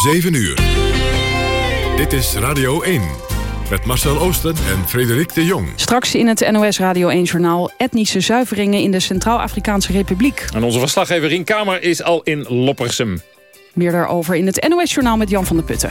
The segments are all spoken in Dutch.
7 uur. Dit is Radio 1. Met Marcel Oosten en Frederik de Jong. Straks in het NOS Radio 1-journaal etnische zuiveringen in de Centraal-Afrikaanse Republiek. En onze verslaggever Rien Kamer is al in Loppersum. Meer daarover in het NOS-journaal met Jan van der Putten.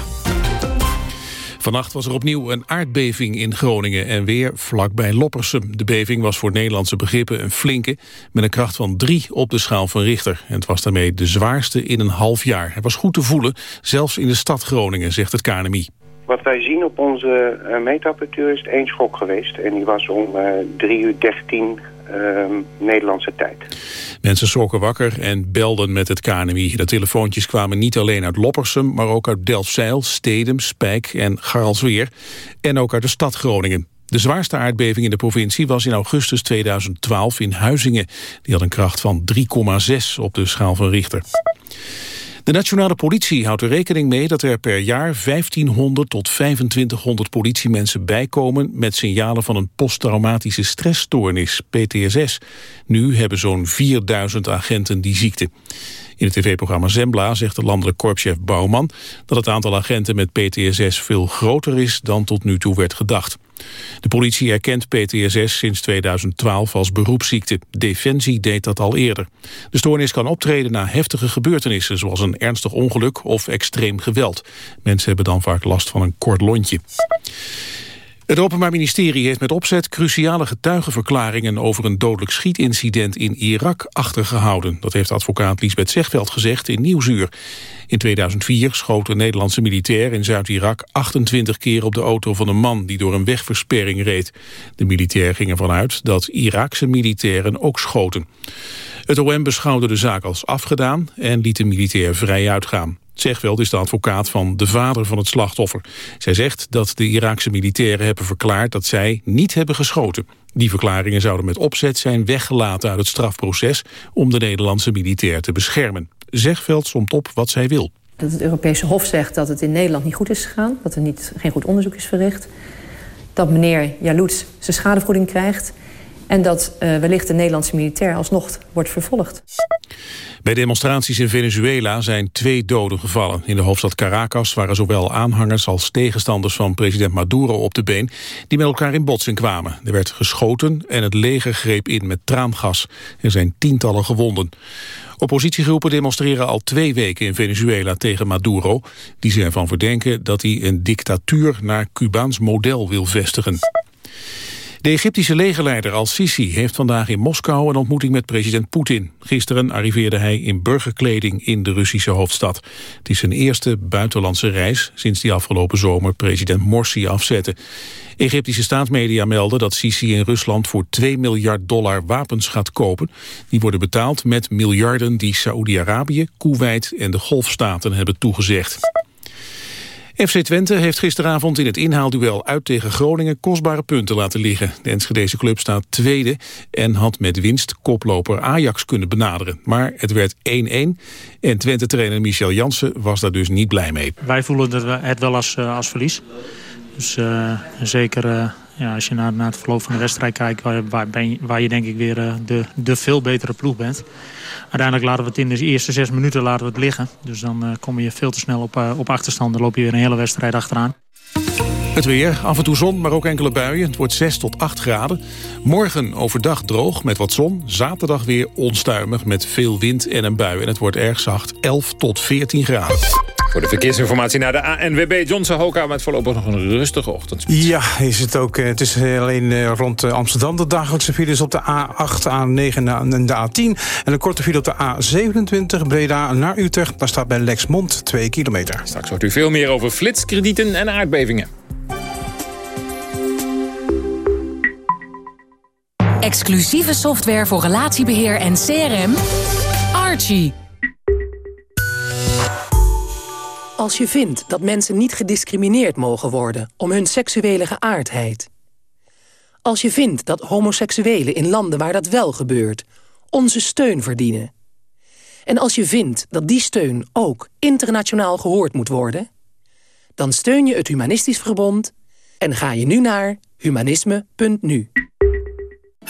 Vannacht was er opnieuw een aardbeving in Groningen en weer vlakbij Loppersum. De beving was voor Nederlandse begrippen een flinke, met een kracht van drie op de schaal van Richter. En het was daarmee de zwaarste in een half jaar. Het was goed te voelen, zelfs in de stad Groningen, zegt het KNMI. Wat wij zien op onze uh, meetapparatuur is één schok geweest. En die was om uh, 3 uur 13 uh, Nederlandse tijd. Mensen schrokken wakker en belden met het KNMI. De telefoontjes kwamen niet alleen uit Loppersum... maar ook uit Delfzijl, Stedem, Spijk en Garalsweer. En ook uit de stad Groningen. De zwaarste aardbeving in de provincie was in augustus 2012 in Huizingen. Die had een kracht van 3,6 op de schaal van Richter. De nationale politie houdt er rekening mee dat er per jaar 1500 tot 2500 politiemensen bijkomen met signalen van een posttraumatische stressstoornis, PTSS. Nu hebben zo'n 4000 agenten die ziekte. In het tv-programma Zembla zegt de landelijk korpschef Bouwman dat het aantal agenten met PTSS veel groter is dan tot nu toe werd gedacht. De politie erkent PTSS sinds 2012 als beroepsziekte. Defensie deed dat al eerder. De stoornis kan optreden na heftige gebeurtenissen... zoals een ernstig ongeluk of extreem geweld. Mensen hebben dan vaak last van een kort lontje. Het Openbaar Ministerie heeft met opzet cruciale getuigenverklaringen over een dodelijk schietincident in Irak achtergehouden. Dat heeft advocaat Liesbeth Zegveld gezegd in Nieuwsuur. In 2004 schoot een Nederlandse militair in Zuid-Irak 28 keer op de auto van een man die door een wegversperring reed. De militair ging ervan uit dat Iraakse militairen ook schoten. Het OM beschouwde de zaak als afgedaan en liet de militair vrij uitgaan. Zegveld is de advocaat van de vader van het slachtoffer. Zij zegt dat de Iraakse militairen hebben verklaard dat zij niet hebben geschoten. Die verklaringen zouden met opzet zijn weggelaten uit het strafproces om de Nederlandse militair te beschermen. Zegveld somt op wat zij wil. Dat het Europese Hof zegt dat het in Nederland niet goed is gegaan, dat er niet, geen goed onderzoek is verricht. Dat meneer Jaloets zijn schadevergoeding krijgt en dat uh, wellicht de Nederlandse militair alsnog wordt vervolgd. Bij demonstraties in Venezuela zijn twee doden gevallen. In de hoofdstad Caracas waren zowel aanhangers als tegenstanders van president Maduro op de been... die met elkaar in botsing kwamen. Er werd geschoten en het leger greep in met traangas. Er zijn tientallen gewonden. Oppositiegroepen demonstreren al twee weken in Venezuela tegen Maduro... die ze ervan verdenken dat hij een dictatuur naar Cubaans model wil vestigen. De Egyptische legerleider al-Sisi heeft vandaag in Moskou een ontmoeting met president Poetin. Gisteren arriveerde hij in burgerkleding in de Russische hoofdstad. Het is zijn eerste buitenlandse reis sinds die afgelopen zomer president Morsi afzette. Egyptische staatsmedia melden dat Sisi in Rusland voor 2 miljard dollar wapens gaat kopen. Die worden betaald met miljarden die Saoedi-Arabië, Kuwait en de Golfstaten hebben toegezegd. FC Twente heeft gisteravond in het inhaalduel uit tegen Groningen kostbare punten laten liggen. De Enschedeze club staat tweede en had met winst koploper Ajax kunnen benaderen. Maar het werd 1-1 en Twente-trainer Michel Jansen was daar dus niet blij mee. Wij voelen het wel als, eh, als verlies. Dus uh, zeker uh, ja, als je naar, naar het verloop van de wedstrijd kijkt... waar, waar, je, waar je denk ik weer uh, de, de veel betere ploeg bent. Uiteindelijk laten we het in de eerste zes minuten laten we het liggen. Dus dan kom je veel te snel op, op achterstand. Dan loop je weer een hele wedstrijd achteraan. Het weer, af en toe zon, maar ook enkele buien. Het wordt 6 tot 8 graden. Morgen overdag droog met wat zon. Zaterdag weer onstuimig met veel wind en een bui. En het wordt erg zacht, 11 tot 14 graden. Voor de verkeersinformatie naar de ANWB. Johnson Hoka met voorlopig nog een rustige ochtend. Ja, is het ook. Het is alleen rond Amsterdam de dagelijkse files op de A8, A9 en de A10. En een korte file op de A27 Breda naar Utrecht. Daar staat bij Lexmond 2 kilometer. Straks hoort u veel meer over flitskredieten en aardbevingen. Exclusieve software voor relatiebeheer en CRM. Archie. Als je vindt dat mensen niet gediscrimineerd mogen worden om hun seksuele geaardheid. Als je vindt dat homoseksuelen in landen waar dat wel gebeurt onze steun verdienen. En als je vindt dat die steun ook internationaal gehoord moet worden... dan steun je het Humanistisch Verbond en ga je nu naar humanisme.nu.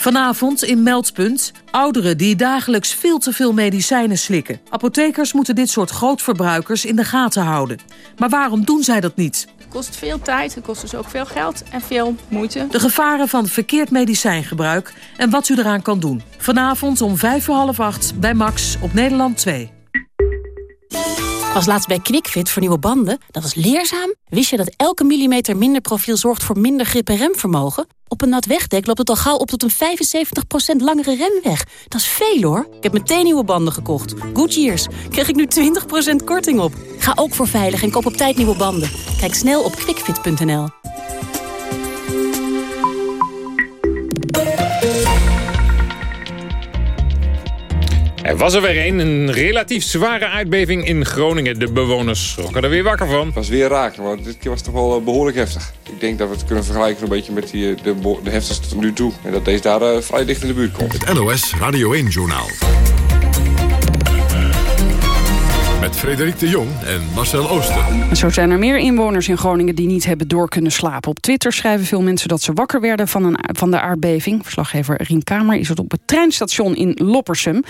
Vanavond in Meldpunt. Ouderen die dagelijks veel te veel medicijnen slikken. Apothekers moeten dit soort grootverbruikers in de gaten houden. Maar waarom doen zij dat niet? Het kost veel tijd, het kost dus ook veel geld en veel moeite. De gevaren van verkeerd medicijngebruik en wat u eraan kan doen. Vanavond om vijf voor half acht bij Max op Nederland 2. Was laatst bij QuickFit voor nieuwe banden. Dat was leerzaam. Wist je dat elke millimeter minder profiel zorgt voor minder grip en remvermogen? Op een nat wegdek loopt het al gauw op tot een 75% langere remweg. Dat is veel hoor. Ik heb meteen nieuwe banden gekocht. Goodyears. Krijg ik nu 20% korting op. Ga ook voor veilig en koop op tijd nieuwe banden. Kijk snel op quickfit.nl. Er was er weer een, een relatief zware aardbeving in Groningen. De bewoners schrokken er weer wakker van. Het was weer raak, maar dit keer was het toch wel eh, behoorlijk heftig. Ik denk dat we het kunnen vergelijken een beetje met die, eh, de, de heftigste tot nu toe. En dat deze daar uh, vrij dicht in de buurt komt. Het NOS Radio 1-journaal. Met Frederik de Jong en Marcel Ooster. Zo zijn er meer inwoners in Groningen die niet hebben door kunnen slapen. Op Twitter schrijven veel mensen dat ze wakker werden van, een, van de aardbeving. Verslaggever Rien Kamer is het op het treinstation in Loppersum.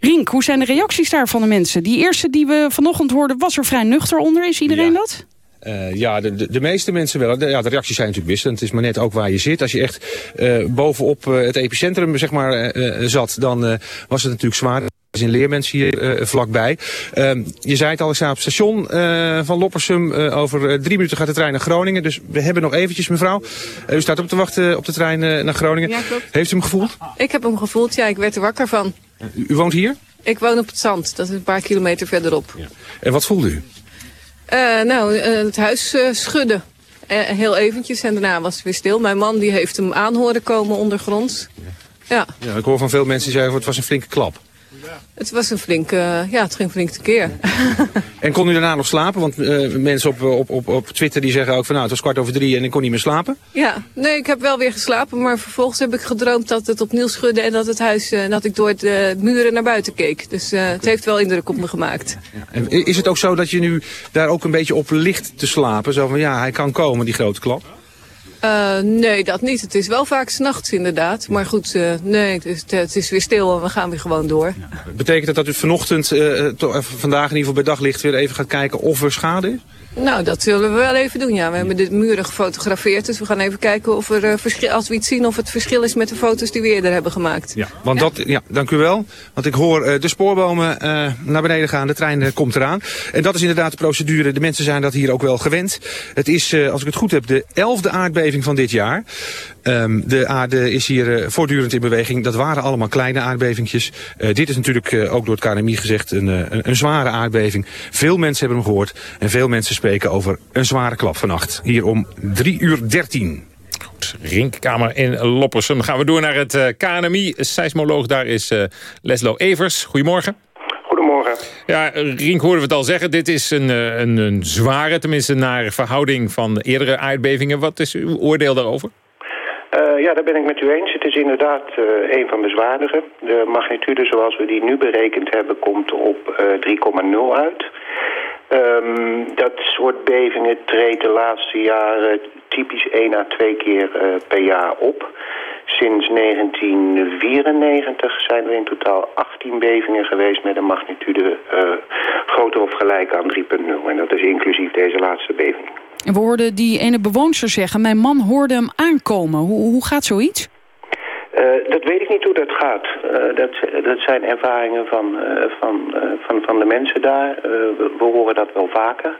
Rink, hoe zijn de reacties daar van de mensen? Die eerste die we vanochtend hoorden was er vrij nuchter onder. Is iedereen dat? Uh, ja, de, de, de, meeste mensen wel. De, ja, de reacties zijn natuurlijk wisselend. Het is maar net ook waar je zit. Als je echt uh, bovenop uh, het epicentrum zeg maar, zat, dan was het natuurlijk zwaar. Er zijn leermensen hier vlakbij. Ehm, je zei het al, ik sta op het station van Loppersum. over drie minuten gaat de trein naar Groningen. Dus we hebben nog eventjes, mevrouw. u staat op te wachten op de trein naar Groningen. Ja. Heeft u hem gevoeld? Ik heb hem gevoeld, ja. Ik werd er wakker van. U, u woont hier? Ik woon op het zand. Dat is een paar kilometer verderop. Ja. En wat voelde u? Uh, nou, uh, het huis uh, schudde. heel eventjes en daarna was het weer stil. Mijn man die heeft hem aan horen komen ondergronds. Ja. ja. ik hoor van veel mensen die zeggen het was een flinke klap. Het was een flinke, ja, het ging flink keer. en kon u daarna nog slapen? Want uh, mensen op, op, op, op Twitter die zeggen ook van nou, het was kwart over drie en ik kon niet meer slapen. Ja, nee, ik heb wel weer geslapen, maar vervolgens heb ik gedroomd dat het opnieuw schudde en dat het huis, uh, dat ik door de muren naar buiten keek. Dus uh, het heeft wel indruk op me gemaakt. Ja. En is het ook zo dat je nu daar ook een beetje op ligt te slapen? Zo van ja, hij kan komen, die grote klap? Uh, nee, dat niet. Het is wel vaak s'nachts inderdaad. Maar goed, uh, nee, het is, het is, weer stil en we gaan weer gewoon door. Ja. Betekent dat dat u vanochtend, uh, vandaag in ieder geval bij daglicht, weer even gaat kijken of er schade is? Nou, dat zullen we wel even doen, ja. We hebben de muren gefotografeerd, dus we gaan even kijken of er, uh, verschil, als we iets zien, of het verschil is met de foto's die we eerder hebben gemaakt. Ja, want ja. dat, ja, dank u wel. Want ik hoor uh, de spoorbomen uh, naar beneden gaan, de trein komt eraan. En dat is inderdaad de procedure. De mensen zijn dat hier ook wel gewend. Het is, als ik het goed heb, de elfde aardbeving van dit jaar. Um, de aarde is hier voortdurend in beweging. Dat waren allemaal kleine aardbevingjes. dit is natuurlijk ook door het KNMI gezegd een, een, zware aardbeving. Veel mensen hebben hem gehoord en veel mensen spreken over een zware klap vannacht. Hier om 3 uur 13. Goed, Rinkkamer in Loppersum. Gaan we door naar het KNMI. Seismoloog daar is Leslo Evers. Goedemorgen. Ja, Rink hoorden we het al zeggen. Dit is een, een, een zware, tenminste naar verhouding van eerdere aardbevingen. Wat is uw oordeel daarover? Uh, ja, daar ben ik met u eens. Het is inderdaad uh, een van de zwaardere. De magnitude zoals we die nu berekend hebben komt op uh, 3,0 uit. Um, dat soort bevingen treedt de laatste jaren typisch 1 à 2 keer per jaar op. Sinds 1994 zijn er in totaal 18 bevingen geweest met een magnitude uh, groter of gelijk aan 3,0. En dat is inclusief deze laatste beving. En we hoorden die ene bewoonster zeggen, mijn man hoorde hem aankomen. Hoe, hoe gaat zoiets? Uh, dat weet ik niet hoe dat gaat. Uh, dat, dat zijn ervaringen van, uh, van, van, van de mensen daar. We, we, horen dat wel vaker.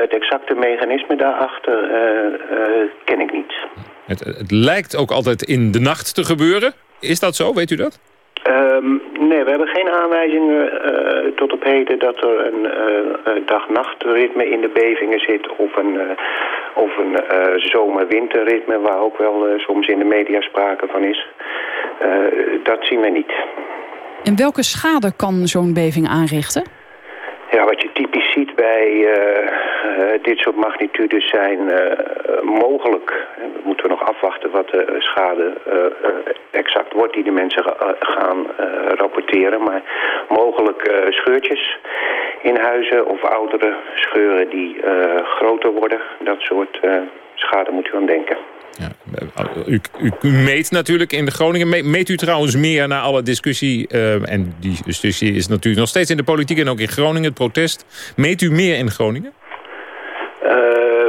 het exacte mechanisme daarachter ken ik niet. Het, het lijkt ook altijd in de nacht te gebeuren. Is dat zo? Weet u dat? Um, nee, we hebben geen aanwijzingen uh, tot op heden dat er een uh, dag-nachtritme in de bevingen zit of een, uh, of een zomer-winterritme waar ook wel soms in de media sprake van is. dat zien we niet. En welke schade kan zo'n beving aanrichten? Ja, wat je typisch ziet bij uh, uh, dit soort magnitudes zijn uh, mogelijk... we moeten nog afwachten wat de schade exact wordt die de mensen gaan rapporteren... maar mogelijk scheurtjes in huizen of oudere scheuren die groter worden. Dat soort schade moet u aan denken. Ja. u, u, meet natuurlijk in de Groningen. meet u trouwens meer naar alle discussie... en die discussie is natuurlijk nog steeds in de politiek en ook in Groningen, het protest. Meet u meer in Groningen?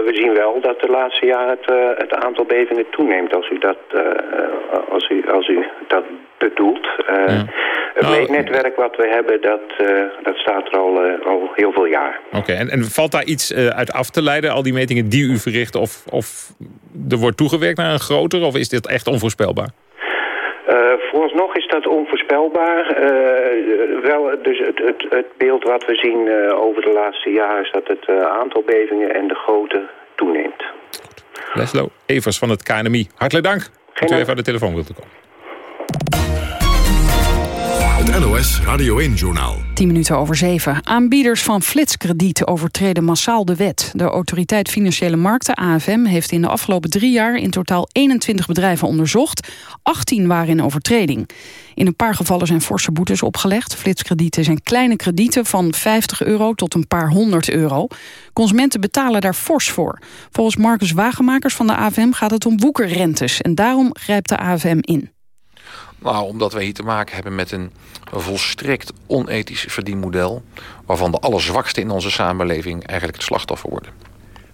we zien wel dat de laatste jaren het, het aantal bevingen toeneemt. Als u dat, als u, als u dat bedoelt. Ja. Het nou, meetnetwerk wat we hebben, dat, uh, dat staat er al, uh, al heel veel jaar. Oké, en, en valt daar iets uit af te leiden, al die metingen die u verricht... of, of er wordt toegewerkt naar een groter, of is dit echt onvoorspelbaar? vooralsnog is dat onvoorspelbaar. wel, dus het, het, het, beeld wat we zien over de laatste jaren... is dat het aantal bevingen en de grootte toeneemt. Leslo Evers van het KNMI, hartelijk dank dat u even aan de telefoon wilt komen. NOS Radio 1-journaal. 10 minuten over 7. Aanbieders van flitskredieten overtreden massaal de wet. De Autoriteit Financiële Markten, AFM, heeft in de afgelopen drie jaar... in totaal 21 bedrijven onderzocht. 18 waren in overtreding. In een paar gevallen zijn forse boetes opgelegd. Flitskredieten zijn kleine kredieten van 50 euro tot een paar honderd euro. Consumenten betalen daar fors voor. Volgens Marcus Wagenmakers van de AFM gaat het om woekerrentes. En daarom grijpt de AFM in. Nou, omdat wij hier te maken hebben met een volstrekt onethisch verdienmodel... waarvan de allerzwakste in onze samenleving eigenlijk het slachtoffer worden.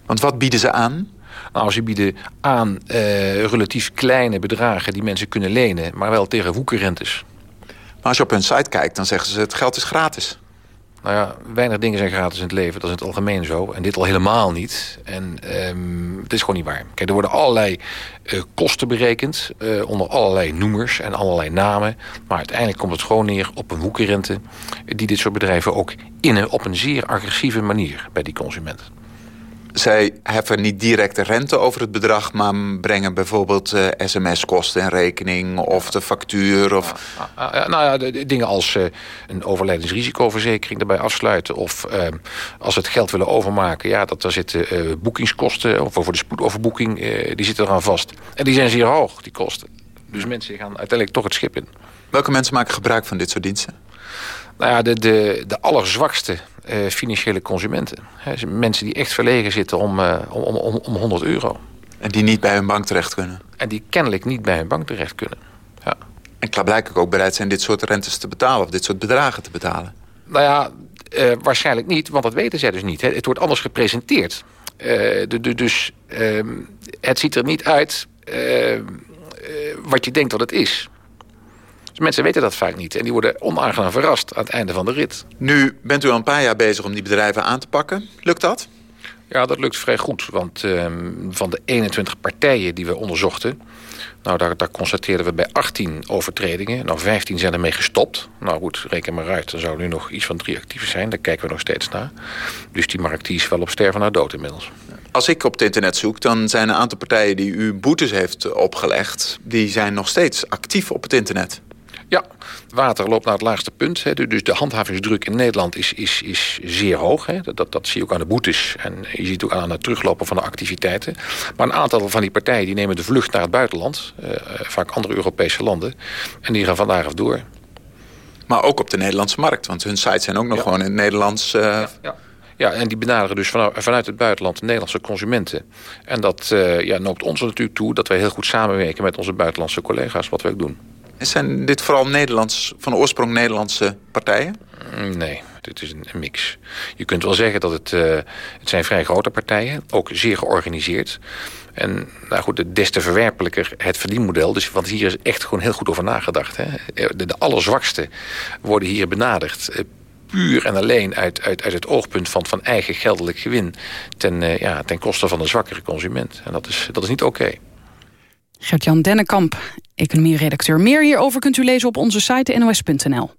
Want wat bieden ze aan? Nou, ze bieden aan eh, relatief kleine bedragen die mensen kunnen lenen... maar wel tegen woekerrentes. Maar als je op hun site kijkt, dan zeggen ze het geld is gratis. Nou ja, weinig dingen zijn gratis in het leven. Dat is in het algemeen zo. En dit al helemaal niet. En um, het is gewoon niet waar. Kijk, er worden allerlei uh, kosten berekend. Uh, onder allerlei noemers en allerlei namen. Maar uiteindelijk komt het gewoon neer op een woekerrente... die dit soort bedrijven ook innen op een zeer agressieve manier bij die consument zij heffen niet direct de rente over het bedrag... maar brengen bijvoorbeeld uh, sms-kosten in rekening of de factuur. Of... nou ja, de, dingen als uh, een overlijdensrisicoverzekering erbij afsluiten... of uh, als ze het geld willen overmaken, ja, dat, daar zitten boekingskosten... of voor de spoedoverboeking, die zitten eraan vast. En die zijn zeer hoog, die kosten. Dus mensen gaan uiteindelijk toch het schip in. Welke mensen maken gebruik van dit soort diensten? Nou ja, de, de, de allerzwakste financiële consumenten. He, mensen die echt verlegen zitten om, uh, om, om, om 100 euro. En die niet bij hun bank terecht kunnen? En die kennelijk niet bij hun bank terecht kunnen. Ja. En klaarblijkelijk ook bereid zijn dit soort rentes te betalen... of dit soort bedragen te betalen? Nou ja, uh, waarschijnlijk niet, want dat weten zij dus niet. Het wordt anders gepresenteerd. De, de, dus ehm, het ziet er niet uit ehm, wat je denkt dat het is. Dus mensen weten dat vaak niet. En die worden onaangenaam verrast aan het einde van de rit. Nu bent u al een paar jaar bezig om die bedrijven aan te pakken. Lukt dat? Ja, dat lukt vrij goed. Want uh, van de 21 partijen die we onderzochten... Nou, daar, daar constateerden we bij 18 overtredingen. Nou, 15 zijn ermee gestopt. Nou goed, reken maar uit. Dan zou nu nog iets van drie actief zijn. Daar kijken we nog steeds naar. Dus die markt die is wel op sterven naar dood inmiddels. Als ik op het internet zoek, dan zijn een aantal partijen die u boetes heeft opgelegd... die zijn nog steeds actief op het internet. Ja, water loopt naar het laagste punt. Hè. Dus de handhavingsdruk in Nederland is, is, is zeer hoog. Hè. Dat, dat, zie je ook aan de boetes. En je ziet ook aan het teruglopen van de activiteiten. Maar een aantal van die partijen die nemen de vlucht naar het buitenland. Uh, vaak andere Europese landen. En die gaan vandaag af door. Maar ook op de Nederlandse markt. Want hun sites zijn ook nog gewoon in het Nederlands... Uh... Ja, ja. Ja, en die benaderen dus vanuit het buitenland de Nederlandse consumenten. En dat uh, ja, noopt ons natuurlijk toe dat wij heel goed samenwerken met onze buitenlandse collega's, wat wij ook doen. Zijn dit vooral Nederlands, van oorsprong Nederlandse partijen? Mm, nee, dit is een, mix. Je kunt wel zeggen dat het, uh, het zijn vrij grote partijen, ook zeer georganiseerd. En nou goed, des te verwerpelijker het verdienmodel. Dus, want hier is echt gewoon heel goed over nagedacht. Hè? De, de allerzwakste worden hier benaderd eh, puur en alleen uit, uit, uit het oogpunt van, van eigen geldelijk gewin... ten, ja, ten koste van de zwakkere consument. En dat is, dat is niet oké. Gert-Jan Dennekamp, economie-redacteur. Meer hierover kunt u lezen op onze site nos.nl.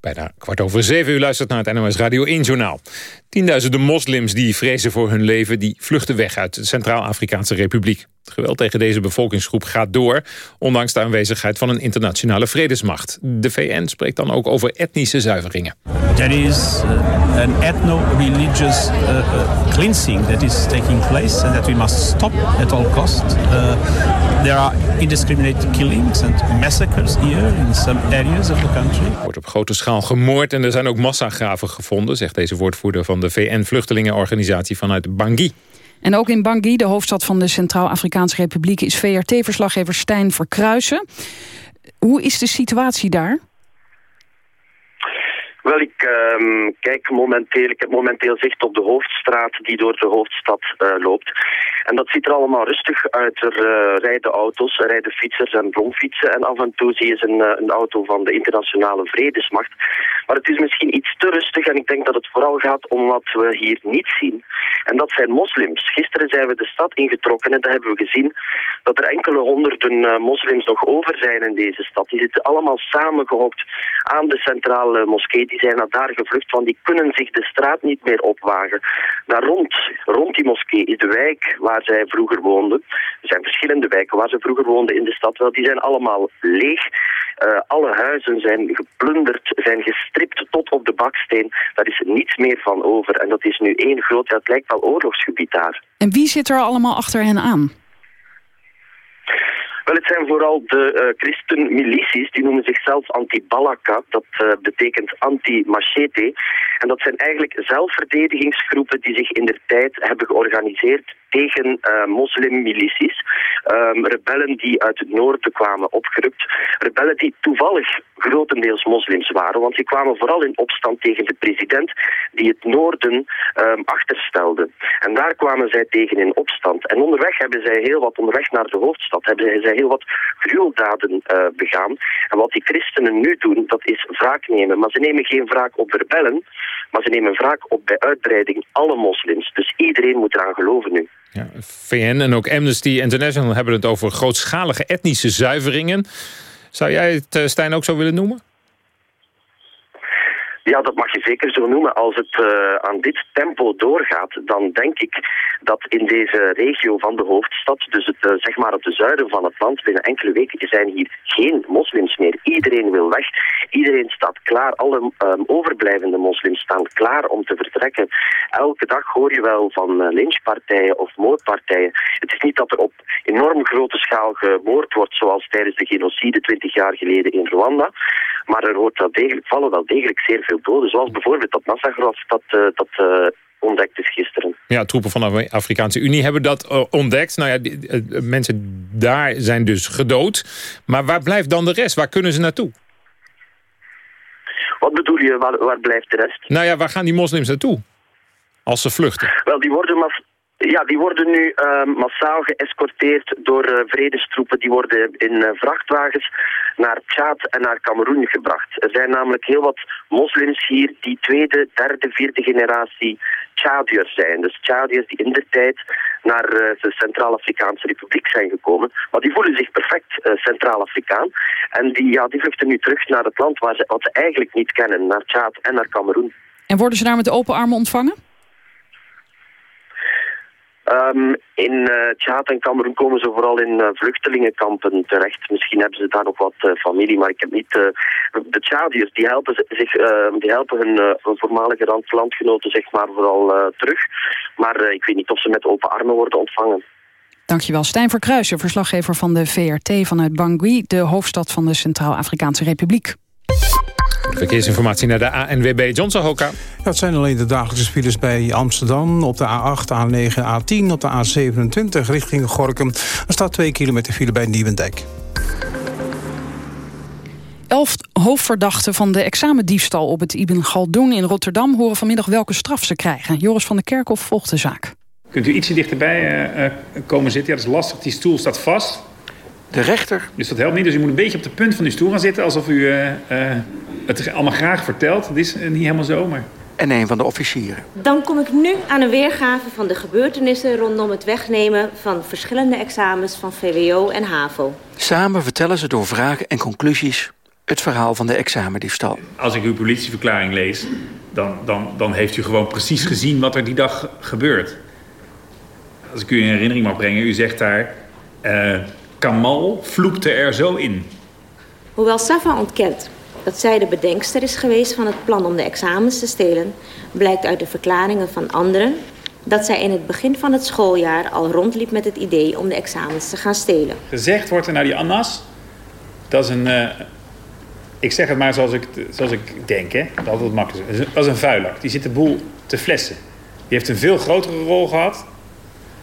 Bijna kwart over zeven u luistert naar het NOS Radio 1-journaal. Tienduizenden moslims die vrezen voor hun leven... die vluchten weg uit de Centraal-Afrikaanse Republiek. Het geweld tegen deze bevolkingsgroep gaat door... ondanks de aanwezigheid van een internationale vredesmacht. De VN spreekt dan ook over etnische zuiveringen. There is uh, an ethno-religious uh, uh, cleansing that is taking place... and that we must stop at all costs. Uh, there are indiscriminate killings and massacres here in some areas of the country. Er wordt op grote schaal gemoord en er zijn ook massagraven gevonden... zegt deze woordvoerder van de VN-vluchtelingenorganisatie vanuit Bangui. En ook in Bangui, de hoofdstad van de Centraal-Afrikaanse Republiek... is VRT-verslaggever Stijn Verkruisen. Hoe is de situatie daar? Wel, ik uh, kijk momenteel, ik heb momenteel zicht op de hoofdstraat die door de hoofdstad uh, loopt. En dat ziet er allemaal rustig uit. Er uh, rijden auto's, er rijden fietsers en bromfietsen. En af en toe zie je een, uh, een auto van de internationale vredesmacht. Maar het is misschien iets te rustig en ik denk dat het vooral gaat om wat we hier niet zien. En dat zijn moslims. Gisteren zijn we de stad ingetrokken en daar hebben we gezien dat er enkele honderden moslims nog over zijn in deze stad. Die zitten allemaal samengehokt aan de centrale moskee zijn naar daar gevlucht, want die kunnen zich de straat niet meer opwagen. Daar rond, rond die moskee is de wijk waar zij vroeger woonden. Er zijn verschillende wijken waar ze vroeger woonden in de stad. Wel, die zijn allemaal leeg. Uh, alle huizen zijn geplunderd, zijn gestript tot op de baksteen. Daar is niets meer van over. En dat is nu één groot, ja, het lijkt wel oorlogsgebied daar. En wie zit er allemaal achter hen aan? Wel, het zijn vooral de uh, christenmilities, die noemen zichzelf anti-Balaka, dat uh, betekent anti-machete. En dat zijn eigenlijk zelfverdedigingsgroepen die zich in de tijd hebben georganiseerd tegen uh, moslimmilities. Um, rebellen die uit het noorden kwamen opgerukt. Rebellen die toevallig grotendeels moslims waren, want die kwamen vooral in opstand tegen de president die het noorden um, achterstelde. En daar kwamen zij tegen in opstand. En onderweg hebben zij heel wat, onderweg naar de hoofdstad, hebben zij heel wat gruweldaden uh, begaan. En wat die christenen nu doen, dat is wraak nemen. Maar ze nemen geen wraak op rebellen, maar ze nemen wraak op bij uitbreiding alle moslims. Dus iedereen moet eraan geloven nu. Ja, VN en ook Amnesty International hebben het over grootschalige etnische zuiveringen. Zou jij het, uh, Stijn, ook zo willen noemen? Ja, dat mag je zeker zo noemen. Als het uh, aan dit tempo doorgaat, dan denk ik dat in deze regio van de hoofdstad, dus het, uh, zeg maar het zuiden van het land, binnen enkele weken zijn hier geen moslims meer. Iedereen wil weg. Iedereen staat klaar. Alle um, overblijvende moslims staan klaar om te vertrekken. Elke dag hoor je wel van uh, lynchpartijen of moordpartijen. Het is niet dat er op enorm grote schaal gemoord wordt, zoals tijdens de genocide 20 jaar geleden in Rwanda. Maar er wel degelijk, vallen wel degelijk zeer veel doden. Zoals bijvoorbeeld dat massagraf dat, uh, dat uh, ontdekt is gisteren. Ja, troepen van de Afrikaanse Unie hebben dat uh, ontdekt. Nou ja, die, mensen daar zijn dus gedood. Maar waar blijft dan de rest? Waar kunnen ze naartoe? Wat bedoel je, waar, waar blijft de rest? Nou ja, waar gaan die moslims naartoe? Als ze vluchten? Wel, die worden ja, die worden nu uh, massaal geëscorteerd door uh, vredestroepen. Die worden in uh, vrachtwagens naar Tjaad en naar Cameroen gebracht. Er zijn namelijk heel wat moslims hier die tweede, derde, vierde generatie Tjaadiërs zijn. Dus Tjaadiërs die in de tijd naar de Centraal-Afrikaanse Republiek zijn gekomen. Maar die voelen zich perfect Centraal-Afrikaan. En die, ja, die vluchten nu terug naar het land waar ze, wat ze eigenlijk niet kennen. Naar Tjaad en naar Cameroen. En worden ze daar met open armen ontvangen? Um, in uh, Tjaad en Cameroen komen ze vooral in uh, vluchtelingenkampen terecht. Misschien hebben ze daar nog wat uh, familie, maar ik heb niet... de Tjadiërs, die helpen, zich, die helpen hun, hun voormalige landgenoten zeg maar vooral terug. Maar ik weet niet of ze met open armen worden ontvangen. Dankjewel. Stijn Verkruijsen, verslaggever van de VRT vanuit Bangui... de hoofdstad van de Centraal-Afrikaanse Republiek. Verkeersinformatie naar de ANWB Johnson Hoka. Ja, het zijn alleen de dagelijkse files bij Amsterdam. Op de A8, A9, A10, op de A27 richting Gorkum. Er staat 2 kilometer file bij Nieuwendijk. Elf hoofdverdachten van de examendiefstal op het Ibn Galdoen in Rotterdam... horen vanmiddag welke straf ze krijgen. Joris van der Kerkhof volgt de zaak. Kunt u ietsje dichterbij uh, komen zitten? Ja, dat is lastig. Die stoel staat vast. De rechter. Dus dat helpt niet. Dus u moet een beetje op de punt van uw stoel gaan zitten... alsof u uh, uh, het allemaal graag vertelt. Dat is niet helemaal zo, maar... En een van de officieren. Dan kom ik nu aan een weergave van de gebeurtenissen... rondom het wegnemen van verschillende examens van VWO en HAVO. Samen vertellen ze door vragen en conclusies... het verhaal van de examendiefstal. Als ik uw politieverklaring lees... dan, dan, dan heeft u gewoon precies gezien wat er die dag gebeurt. Als ik u in herinnering mag brengen... u zegt daar... Uh, Kamal vloekte er zo in. Hoewel Safa ontkent dat zij de bedenkster is geweest van het plan om de examens te stelen, blijkt uit de verklaringen van anderen dat zij in het begin van het schooljaar al rondliep met het idee om de examens te gaan stelen. Gezegd wordt er naar die Annas, dat is een, uh, ik zeg het maar zoals ik, zoals ik denk, hè, dat altijd makkelijk is. Dat is een vuilak, die zit de boel te flessen. Die heeft een veel grotere rol gehad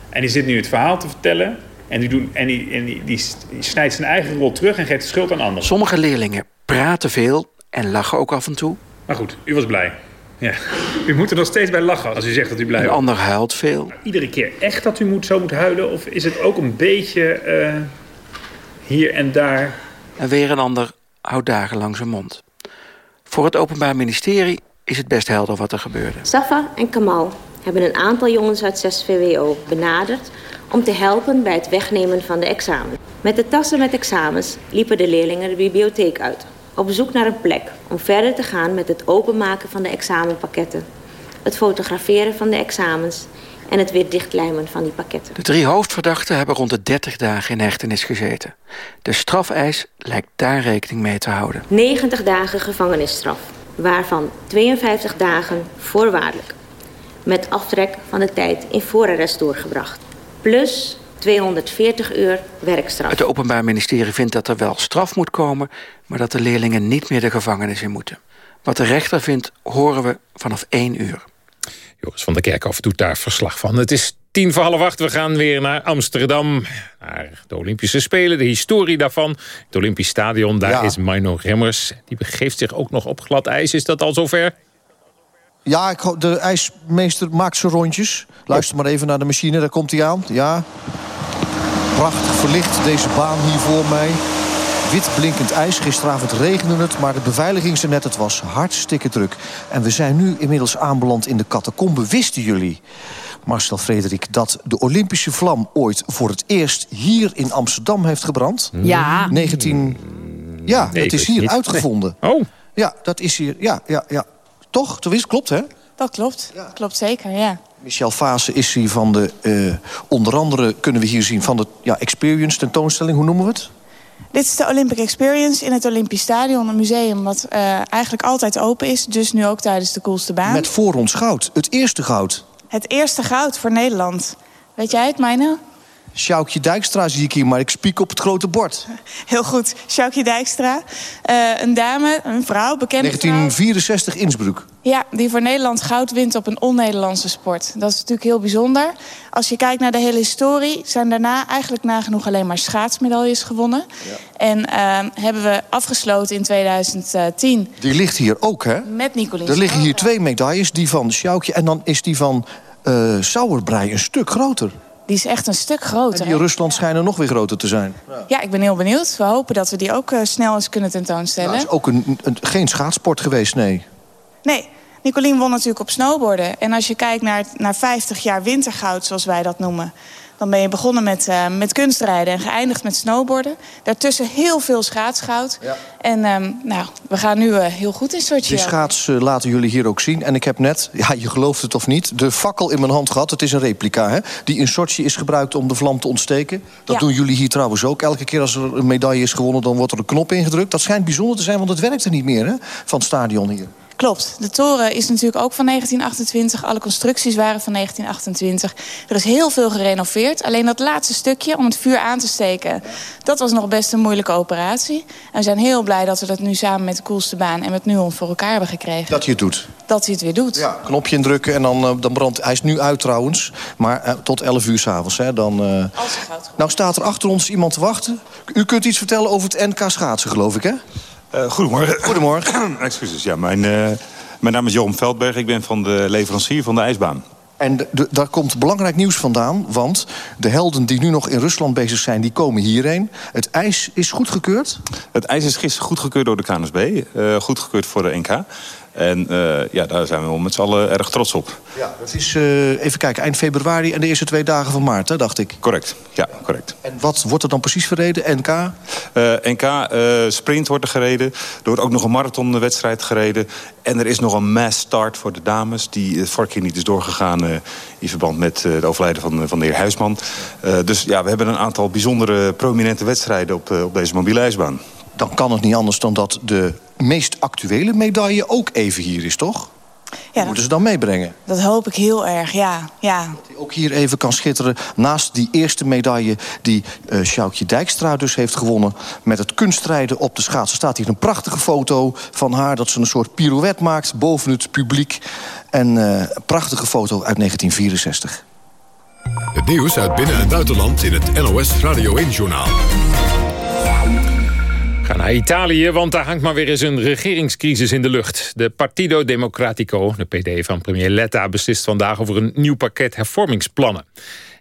En die zit nu het verhaal te vertellen. En die, doen, en die, en die, snijdt zijn eigen rol terug en geeft de schuld aan anderen. Sommige leerlingen praten veel en lachen ook af en toe. Maar goed, u was blij. Ja. U moet er nog steeds bij lachen als u zegt dat u blij Een was. ander huilt veel. Iedere keer echt dat u moet, zo moet huilen? Of is het ook een beetje eh, hier en daar? En weer een ander houdt dagenlang zijn mond. Voor het Openbaar Ministerie is het best helder wat er gebeurde. Safa en Kamal hebben een aantal jongens uit 6 VWO benaderd om te helpen bij het wegnemen van de examen. Met de tassen met examens liepen de leerlingen de bibliotheek uit, op zoek naar een plek om verder te gaan met het openmaken van de examenpakketten, het fotograferen van de examens en het weer dichtlijmen van die pakketten. De drie hoofdverdachten hebben rond de 30 dagen in hechtenis gezeten. De strafeis lijkt daar rekening mee te houden. 90 dagen gevangenisstraf, waarvan 52 dagen voorwaardelijk. Met aftrek van de tijd in voorarrest doorgebracht. Plus 240 uur werkstraf. Het Openbaar Ministerie vindt dat er wel straf moet komen... maar dat de leerlingen niet meer de gevangenis in moeten. Wat de rechter vindt, horen we vanaf 1 uur. Joris van der Kerkhoff doet daar verslag van. Het is tien voor half acht. We gaan weer naar Amsterdam. Naar de Olympische Spelen, de historie daarvan. Het Olympisch Stadion, daar Ja. is Mino Remmers. Die begeeft zich ook nog op glad ijs. Is dat al zover? Ja, ik, de ijsmeester maakt zijn rondjes. Luister maar even naar de machine, daar komt hij aan. Ja. Prachtig verlicht deze baan hier voor mij. Wit blinkend ijs. Gisteravond regende het, maar de beveiliging er net. Het was hartstikke druk. En we zijn nu inmiddels aanbeland in de catacombe. Wisten jullie, Marcel Frederik, dat de Olympische vlam ooit voor het eerst hier in Amsterdam heeft gebrand? Ja. 19... Ja, Nee, het ik is hier niet. uitgevonden. Oh. Ja, dat is hier. Ja, ja, ja. Toch? Wist, klopt, hè? Dat klopt. Klopt zeker, ja. Michel Fase is hier van de, eh, onder andere kunnen we hier zien van de ja, Experience tentoonstelling, hoe noemen we het? Dit is de Olympic Experience in het Olympisch Stadion. Een museum wat eh, eigenlijk altijd open is. Dus nu ook tijdens de koelste baan. Met voor ons goud, het eerste goud. Het eerste goud voor Nederland. Weet jij het, Mijne? Sjoukje Dijkstra zie ik hier, maar ik spiek op het grote bord. Heel goed. Sjoukje Dijkstra. Eh, een dame, een vrouw, bekende vrouw. 1964 Innsbruck. Ja, die voor Nederland goud wint op een on-Nederlandse sport. Dat is natuurlijk heel bijzonder. Als je kijkt naar de hele historie... zijn daarna eigenlijk nagenoeg alleen maar schaatsmedailles gewonnen. En eh, hebben we afgesloten in 2010 Die ligt hier ook, hè? met Nicolien Er liggen hier twee medailles, die van Sjoukje en dan is die van eh Sauerbrei een stuk groter. Die is echt een stuk groter. En die in Rusland schijnen nog weer groter te zijn. Ja, ik ben heel benieuwd. We hopen dat we die ook eh, snel eens kunnen tentoonstellen. Nou, is ook een, een, geen schaatsport geweest, nee. Nee, Nicolien won natuurlijk op snowboarden. En als je kijkt naar, naar 50 jaar wintergoud, zoals wij dat noemen... dan ben je begonnen met, eh, met kunstrijden en geëindigd met snowboarden. Daartussen heel veel schaatsgoud. En ehm, nou, we gaan nu eh, heel goed in Sochi. Die schaats eh, laten jullie hier ook zien. En ik heb net, ja, je gelooft het of niet... de fakkel in mijn hand gehad. Het is een replica, hè? Die in Sochi is gebruikt om de vlam te ontsteken. Dat Ja. doen jullie hier trouwens ook. Elke keer als er een medaille is gewonnen... dan wordt er een knop ingedrukt. Dat schijnt bijzonder te zijn, want het werkt er niet meer, hè? Van het stadion hier. Klopt. De toren is natuurlijk ook van 1928. Alle constructies waren van 1928. Er is heel veel gerenoveerd. Alleen dat laatste stukje om het vuur aan te steken... dat was nog best een moeilijke operatie. En we zijn heel blij dat we dat nu samen met de Koelste Baan... en met Nuon voor elkaar hebben gekregen. Dat je het doet. Dat hij het weer doet. Knopje indrukken en dan, eh, dan brandt... Hij is nu uit trouwens, maar eh, tot 11 uur s'avonds. Dan, eh, nou staat er achter ons iemand te wachten. U kunt iets vertellen over het NK schaatsen, geloof ik, hè? Eh, goedemorgen. Goedemorgen. Excuses, ja. Mijn, eh, mijn naam is Joram Veldberg. Ik ben van de leverancier van de ijsbaan. En de- de- daar komt belangrijk nieuws vandaan, want de helden die nu nog in Rusland bezig zijn, die komen hierheen. Het ijs is goedgekeurd? Het ijs is gisteren goedgekeurd door de KNSB. eh goedgekeurd voor de NK. En eh, ja, daar zijn we wel met z'n allen erg trots op. Ja, dat is, eh, even kijken, eind februari en de eerste twee dagen van maart, hè, dacht ik. Correct, ja, correct. En wat wordt er dan precies verreden? NK? Eh, NK sprint wordt er gereden. Er wordt ook nog een marathonwedstrijd gereden. En er is nog een mass start voor de dames... die het vorige keer niet is doorgegaan... in verband met het overlijden van, van de heer Huisman. Dus ja, we hebben een aantal bijzondere prominente wedstrijden... op, op deze mobiele ijsbaan. Dan kan het niet anders dan dat de meest actuele medaille ook even hier is, toch? Ja, Moeten ze dan meebrengen? Dat hoop ik heel erg, ja. ja. Ook hier even kan schitteren naast die eerste medaille... die eh Sjoukje Dijkstra dus heeft gewonnen... met het kunstrijden op de schaatsen. staat hier een prachtige foto van haar... dat ze een soort pirouette maakt boven het publiek. En eh, een prachtige foto uit 1964. Het nieuws uit binnen- en buitenland in het NOS Radio 1-journaal. Ga naar Italië, want daar hangt maar weer eens een regeringscrisis in de lucht. De Partido Democratico, de PD van premier Letta... beslist vandaag over een nieuw pakket hervormingsplannen.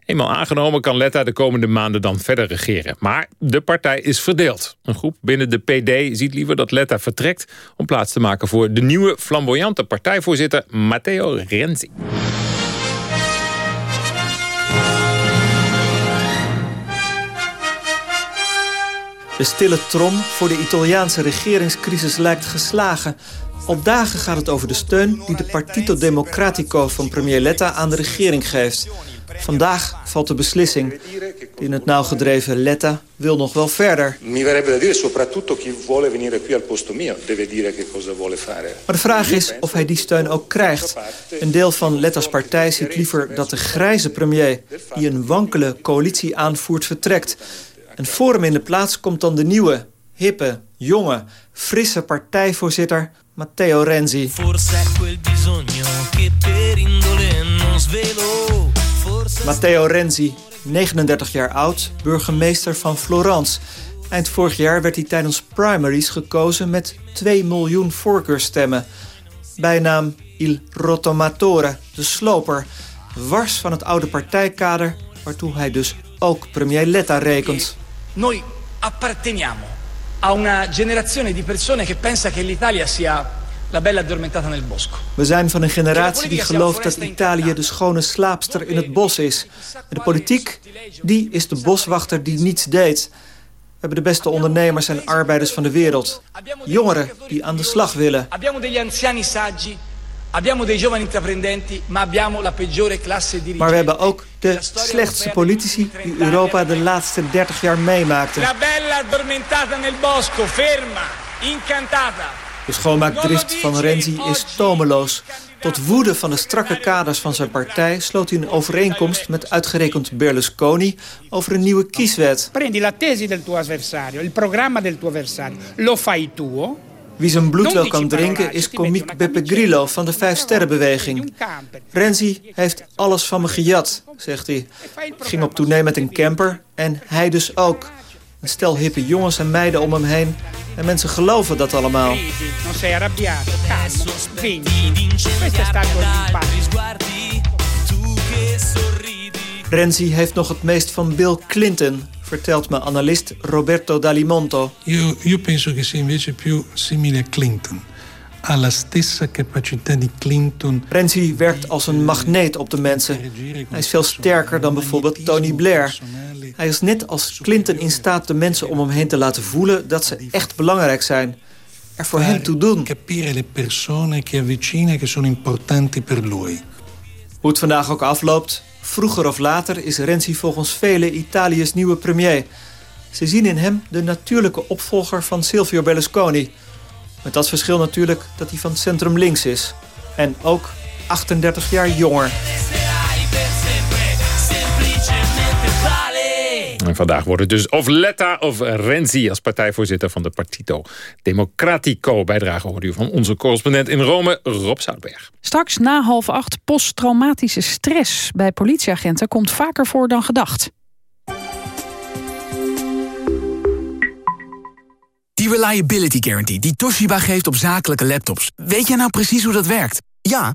Eenmaal aangenomen kan Letta de komende maanden dan verder regeren. Maar de partij is verdeeld. Een groep binnen de PD ziet liever dat Letta vertrekt... om plaats te maken voor de nieuwe flamboyante partijvoorzitter Matteo Renzi. De stille trom voor de Italiaanse regeringscrisis lijkt geslagen. Al dagen gaat het over de steun die de Partito Democratico van premier Letta aan de regering geeft. Vandaag valt de beslissing. In het nauw gedreven Letta wil nog wel verder. Mi verrebbe da dire soprattutto chi vuole venire qui al posto mio deve dire che cosa vuole fare. Maar de vraag is of hij die steun ook krijgt. Een deel van Letta's partij ziet liever dat de grijze premier... die een wankele coalitie aanvoert, vertrekt. En voor hem in de plaats komt dan de nieuwe, hippe, jonge, frisse partijvoorzitter Matteo Renzi. Matteo Renzi, 39 jaar oud, burgemeester van Florence. Eind vorig jaar werd hij tijdens primaries gekozen met 2 miljoen voorkeurstemmen. Bijnaam Il Rotomatore, de sloper. Wars van het oude partijkader, waartoe hij dus ook premier Letta rekent. Noi apparteniamo a una generazione di persone che pensa che l'Italia sia la bella addormentata nel bosco. We zijn van een generatie die gelooft dat Italië de schone slaapster in het bos is. En de politiek, die is de boswachter die niets deed. We hebben de beste ondernemers en arbeiders van de wereld. Jongeren die aan de slag willen. Abbiamo degli anziani saggi, abbiamo dei giovani intraprendenti, ma abbiamo la peggiore classe dirigente. Maar we hebben ook de slechtste politici die Europa de laatste 30 jaar meemaakte. La bella addormentata nel bosco, ferma, incantata. De schoonmaakdrift van Renzi is tomeloos. Tot woede van de strakke kaders van zijn partij sloot hij een overeenkomst met uitgerekend Berlusconi over een nieuwe kieswet. Prendi la tesi del tuo avversario, il programma del tuo avversario, lo fai tuo. Wie zijn bloed wel kan drinken is komiek Beppe Grillo van de Vijf Sterrenbeweging. Renzi heeft alles van me gejat, zegt hij. Ik ging op tournee met een camper en hij dus ook. Een stel hippe jongens en meiden om hem heen. En mensen geloven dat allemaal. Renzi heeft nog het meest van Bill Clinton, vertelt me analist Roberto Dalimonto. Io, io penso che sia invece più simile a Clinton. Ha la stessa capacità di Clinton. Renzi werkt als een magneet op de mensen. Hij is veel sterker dan bijvoorbeeld Tony Blair. Hij is net als Clinton in staat de mensen om hem heen te laten voelen... dat ze echt belangrijk zijn. Er voor hem toe doen. Capire le persone che avvicina che sono importanti per lui. Hoe het vandaag ook afloopt, vroeger of later is Renzi volgens velen Italië's nieuwe premier. Ze zien in hem de natuurlijke opvolger van Silvio Berlusconi. Met dat verschil natuurlijk dat hij van centrum links is. En ook 38 jaar jonger. En vandaag wordt het dus of Letta of Renzi als partijvoorzitter van de Partito Democratico. Bijdrage hoorde u van onze correspondent in Rome, Rob Zoutberg. Straks na half acht posttraumatische stress bij politieagenten komt vaker voor dan gedacht. Die Reliability Guarantee die Toshiba geeft op zakelijke laptops. Weet jij nou precies hoe dat werkt? Ja,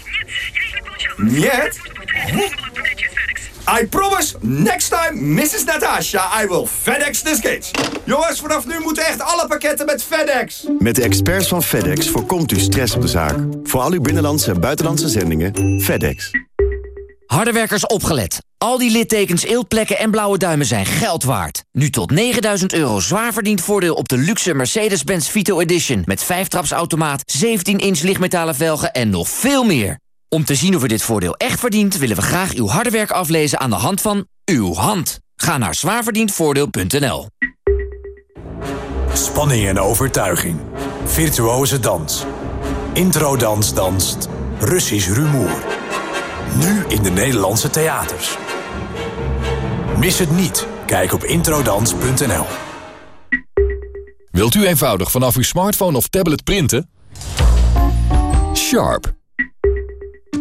Нет. I promise, next time, Mrs. Natasha, I will FedEx the skates. Jongens, vanaf nu moeten echt alle pakketten met FedEx. Met de experts van FedEx voorkomt u stress op de zaak. Voor al uw binnenlandse en buitenlandse zendingen, FedEx. Harde werkers opgelet. Al die littekens, eeltplekken en blauwe duimen zijn geld waard. Nu tot 9000 euro zwaar verdiend voordeel op de luxe Mercedes-Benz Vito Edition... met 5 trapsautomaat, 17-inch lichtmetalen velgen en nog veel meer. Om te zien of u dit voordeel echt verdient... willen we graag uw harde werk aflezen aan de hand van uw hand. Ga naar zwaarverdiendvoordeel.nl. Spanning en overtuiging. Virtuose dans. Introdans danst. Russisch rumoer. Nu in de Nederlandse theaters. Mis het niet. Kijk op introdans.nl. Wilt u eenvoudig vanaf uw smartphone of tablet printen? Sharp.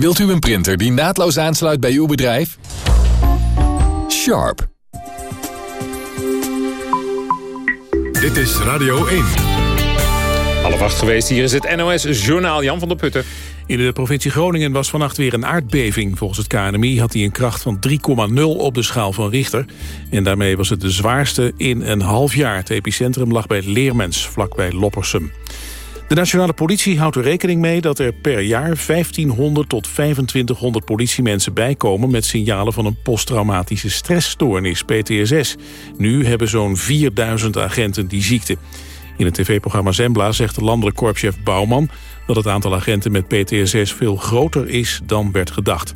Wilt u een printer die naadloos aansluit bij uw bedrijf? Sharp. Dit is Radio 1. Half acht geweest, hier is het NOS Journaal Jan van der Putten. In de provincie Groningen was vannacht weer een aardbeving. Volgens het KNMI had hij een kracht van 3,0 op de schaal van Richter. En daarmee was het de zwaarste in een half jaar. Het epicentrum lag bij Leermens, vlakbij Loppersum. De nationale politie houdt er rekening mee dat er per jaar 1500 tot 2500 politiemensen bijkomen met signalen van een posttraumatische stressstoornis, PTSS. Nu hebben zo'n 4000 agenten die ziekte. In het tv-programma Zembla zegt de landelijk korpschef Bouwman dat het aantal agenten met PTSS veel groter is dan werd gedacht.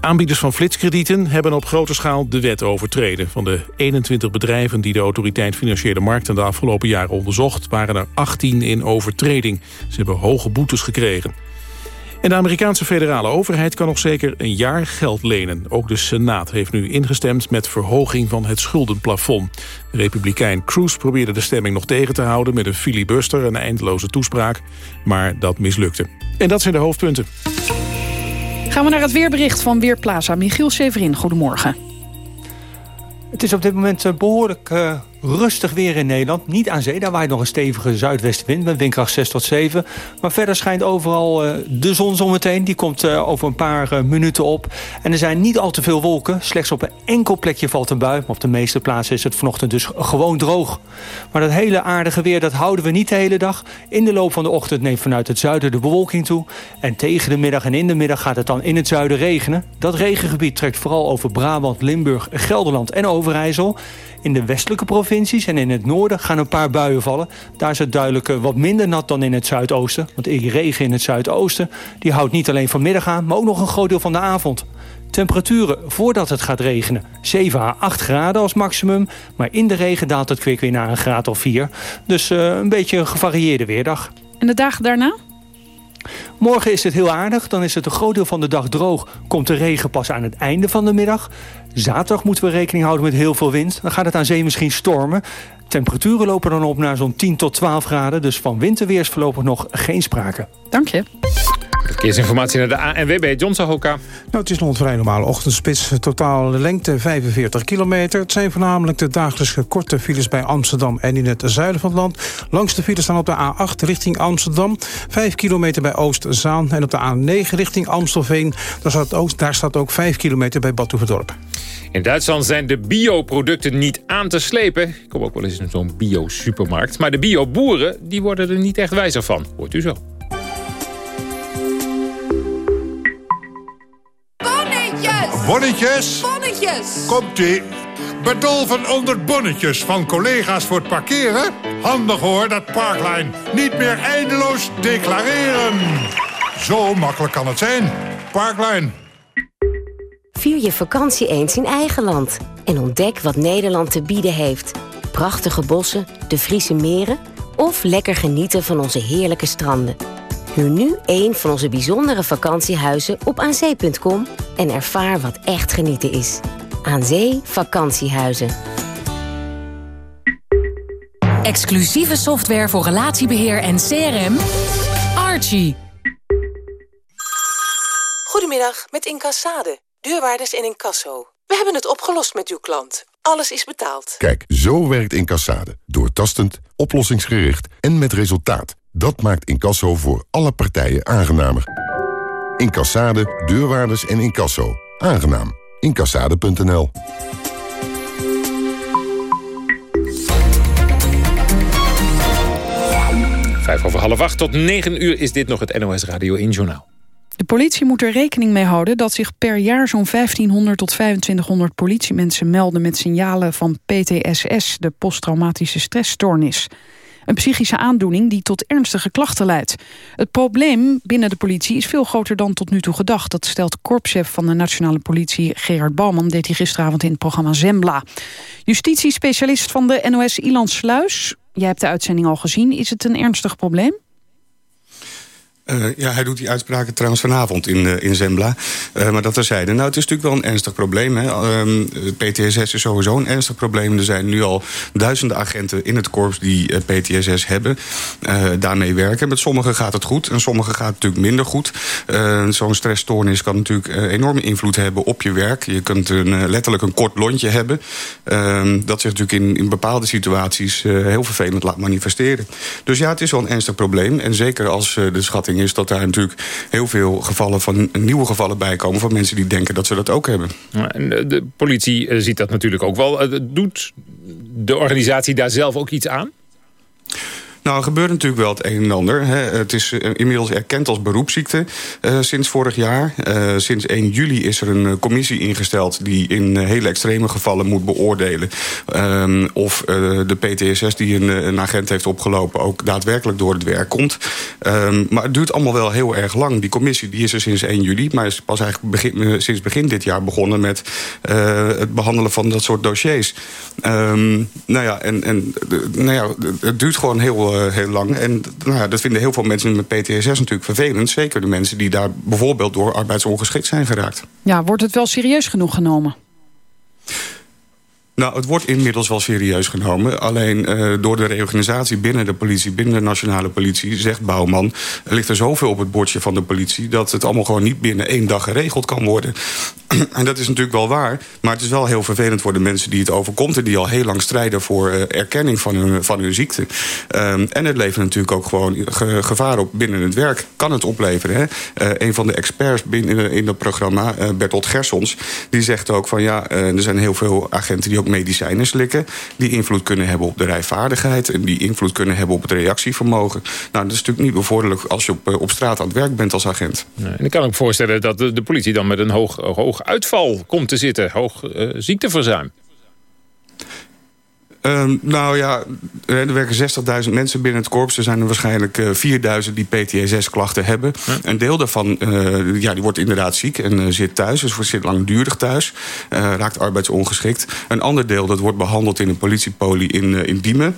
Aanbieders van flitskredieten hebben op grote schaal de wet overtreden. Van de 21 bedrijven die de autoriteit Financiële Markten de afgelopen jaren onderzocht... waren er 18 in overtreding. Ze hebben hoge boetes gekregen. En de Amerikaanse federale overheid kan nog zeker een jaar geld lenen. Ook de Senaat heeft nu ingestemd met verhoging van het schuldenplafond. De republikein Cruz probeerde de stemming nog tegen te houden... met een filibuster en een eindeloze toespraak, maar dat mislukte. En dat zijn de hoofdpunten. Gaan we naar het weerbericht van Weerplaza. Michiel Severin, goedemorgen. Het is op dit moment eh, behoorlijk uh, rustig weer in Nederland. Niet aan zee, daar waait nog een stevige zuidwestenwind met windkracht 6 tot 7. Maar verder schijnt overal uh, de zon zometeen. Die komt uh, over een paar uh, minuten op. En er zijn niet al te veel wolken. Slechts op een enkel plekje valt een bui. Maar op de meeste plaatsen is het vanochtend dus gewoon droog. Maar dat hele aardige weer, dat houden we niet de hele dag. In de loop van de ochtend neemt vanuit het zuiden de bewolking toe. En tegen de middag en in de middag gaat het dan in het zuiden regenen. Dat regengebied trekt vooral over Brabant, Limburg, Gelderland en Overijssel. In de westelijke provincies en in het noorden gaan een paar buien vallen. Daar is het duidelijk wat minder nat dan in het zuidoosten. Want die regen in het zuidoosten die houdt niet alleen vanmiddag aan... maar ook nog een groot deel van de avond. Temperaturen voordat het gaat regenen 7 à 8 graden als maximum. Maar in de regen daalt het kwik weer naar een graad of 4. Dus uh, een beetje een gevarieerde weerdag. En de dagen daarna? Morgen is het heel aardig. Dan is het een groot deel van de dag droog. Komt de regen pas aan het einde van de middag. Zaterdag moeten we rekening houden met heel veel wind. Dan gaat het aan zee misschien stormen. Temperaturen lopen dan op naar zo'n 10 tot 12 graden. Dus van winterweers voorlopig nog geen sprake. Dank je. Verkeersinformatie naar de ANWB, John Sahoka. Nou, het is nog een vrij normale ochtendspits. Totaal lengte 45 kilometer. Het zijn voornamelijk de dagelijkse korte files bij Amsterdam en in het zuiden van het land. Langs de files staan op de A8 richting Amsterdam. 5 kilometer bij Oost-Zaan. En op de A9 richting Amstelveen. Daar staat ook, daar staat ook 5 kilometer bij Badhoevedorp. In Duitsland zijn de bioproducten niet aan te slepen. Ik kom ook wel eens in zo'n bio-supermarkt. Maar de bioboeren die worden er niet echt wijzer van. Hoort u zo. Bonnetjes? Bonnetjes! Komt-ie. Bedolven onder bonnetjes van collega's voor het parkeren? Handig hoor, dat Parklijn. Niet meer eindeloos declareren. Zo makkelijk kan het zijn. Parklijn. Vier je vakantie eens in eigen land. En ontdek wat Nederland te bieden heeft. Prachtige bossen, de Friese meren... of lekker genieten van onze heerlijke stranden. Huur nu een van onze bijzondere vakantiehuizen op aanzee.com... en ervaar wat echt genieten is. Aan Zee Vakantiehuizen. Exclusieve software voor relatiebeheer en CRM. Archie. Goedemiddag, met Incassade. Deurwaarders en incasso. We hebben het opgelost met uw klant. Alles is betaald. Kijk, zo werkt Incassade. Doortastend, oplossingsgericht en met resultaat. Dat maakt incasso voor alle partijen aangenamer. Incassade, deurwaarders en incasso. Aangenaam. Incassade.nl Vijf over half acht tot negen uur is dit nog het NOS Radio 1 Journaal. De politie moet er rekening mee houden dat zich per jaar zo'n 1500 tot 2500 politiemensen melden met signalen van PTSS, de posttraumatische stressstoornis. Een psychische aandoening die tot ernstige klachten leidt. Het probleem binnen de politie is veel groter dan tot nu toe gedacht. Dat stelt korpschef van de nationale politie Gerard Bouwman... deed hij gisteravond in het programma Zembla. Justitiespecialist van de NOS Ilan Sluis. Jij hebt de uitzending al gezien. Is het een ernstig probleem? Uh, ja, hij doet die uitspraken trouwens vanavond in, uh, in Zembla. Uh, maar dat terzijde. Nou, het is natuurlijk wel een ernstig probleem. Hè. Ehm, PTSS is sowieso een ernstig probleem. Er zijn nu al duizenden agenten in het korps die PTSS hebben. daarmee werken. Met sommigen gaat het goed en sommigen gaat het natuurlijk minder goed. Zo'n stressstoornis kan natuurlijk enorme invloed hebben op je werk. Je kunt een, letterlijk een kort lontje hebben. Ehm, dat zich natuurlijk in, in bepaalde situaties heel vervelend laat manifesteren. Dus ja, het is wel een ernstig probleem. En zeker als de schatting is dat daar natuurlijk heel veel gevallen van nieuwe gevallen bij komen van mensen die denken dat ze dat ook hebben. En de politie eh, ziet dat natuurlijk ook wel. Eh, doet de organisatie daar zelf ook iets aan? Nou, gebeurt natuurlijk wel het een en ander. Hè. Het is eh, inmiddels erkend als beroepsziekte uh, sinds vorig jaar. Uh, sinds 1 juli is er een commissie ingesteld... die in hele extreme gevallen moet beoordelen... Um, of de PTSS die een, agent heeft opgelopen... ook daadwerkelijk door het werk komt. Um, maar het duurt allemaal wel heel erg lang. Die commissie die is er sinds 1 juli... maar is pas eigenlijk sinds begin dit jaar begonnen... met het behandelen van dat soort dossiers. Um, nou ja, en, en nou ja, het duurt gewoon heel eh, heel lang. En nou ja, dat vinden heel veel mensen met PTSS natuurlijk vervelend. Zeker de mensen die daar bijvoorbeeld door arbeidsongeschikt zijn geraakt. Ja, wordt het wel serieus genoeg genomen? Nou, het wordt inmiddels wel serieus genomen. Alleen uh, door de reorganisatie binnen de politie, binnen de nationale politie... zegt Bouwman, er ligt er zoveel op het bordje van de politie... dat het allemaal gewoon niet binnen één dag geregeld kan worden. en dat is natuurlijk wel waar. Maar het is wel heel vervelend voor de mensen die het overkomt... en die al heel lang strijden voor uh, erkenning van hun, van hun ziekte. Um, en het levert natuurlijk ook gewoon ge gevaar op binnen het werk. Kan het opleveren, hè? Uh, een van de experts binnen in het programma, Bertolt Gersons... die zegt ook van ja, er zijn heel veel agenten die ook medicijnen slikken... die invloed kunnen hebben op de rijvaardigheid... en die invloed kunnen hebben op het reactievermogen. Nou, dat is natuurlijk niet bevorderlijk als je op, op straat aan het werk bent als agent. Nee, en ik kan ook voorstellen dat de, de, politie dan met een hoog, hoog uitval komt te zitten. Hoog uh, ziekteverzuim. Um, nou ja, er werken 60.000 mensen binnen het korps. Er zijn er waarschijnlijk uh, eh, 4.000 die PTSS-klachten hebben. Ja. Een deel daarvan uh, ja, die wordt inderdaad ziek en uh, zit thuis. Dus zit langdurig thuis. raakt arbeidsongeschikt. Een ander deel dat wordt behandeld in een politiepolie in, in Diemen.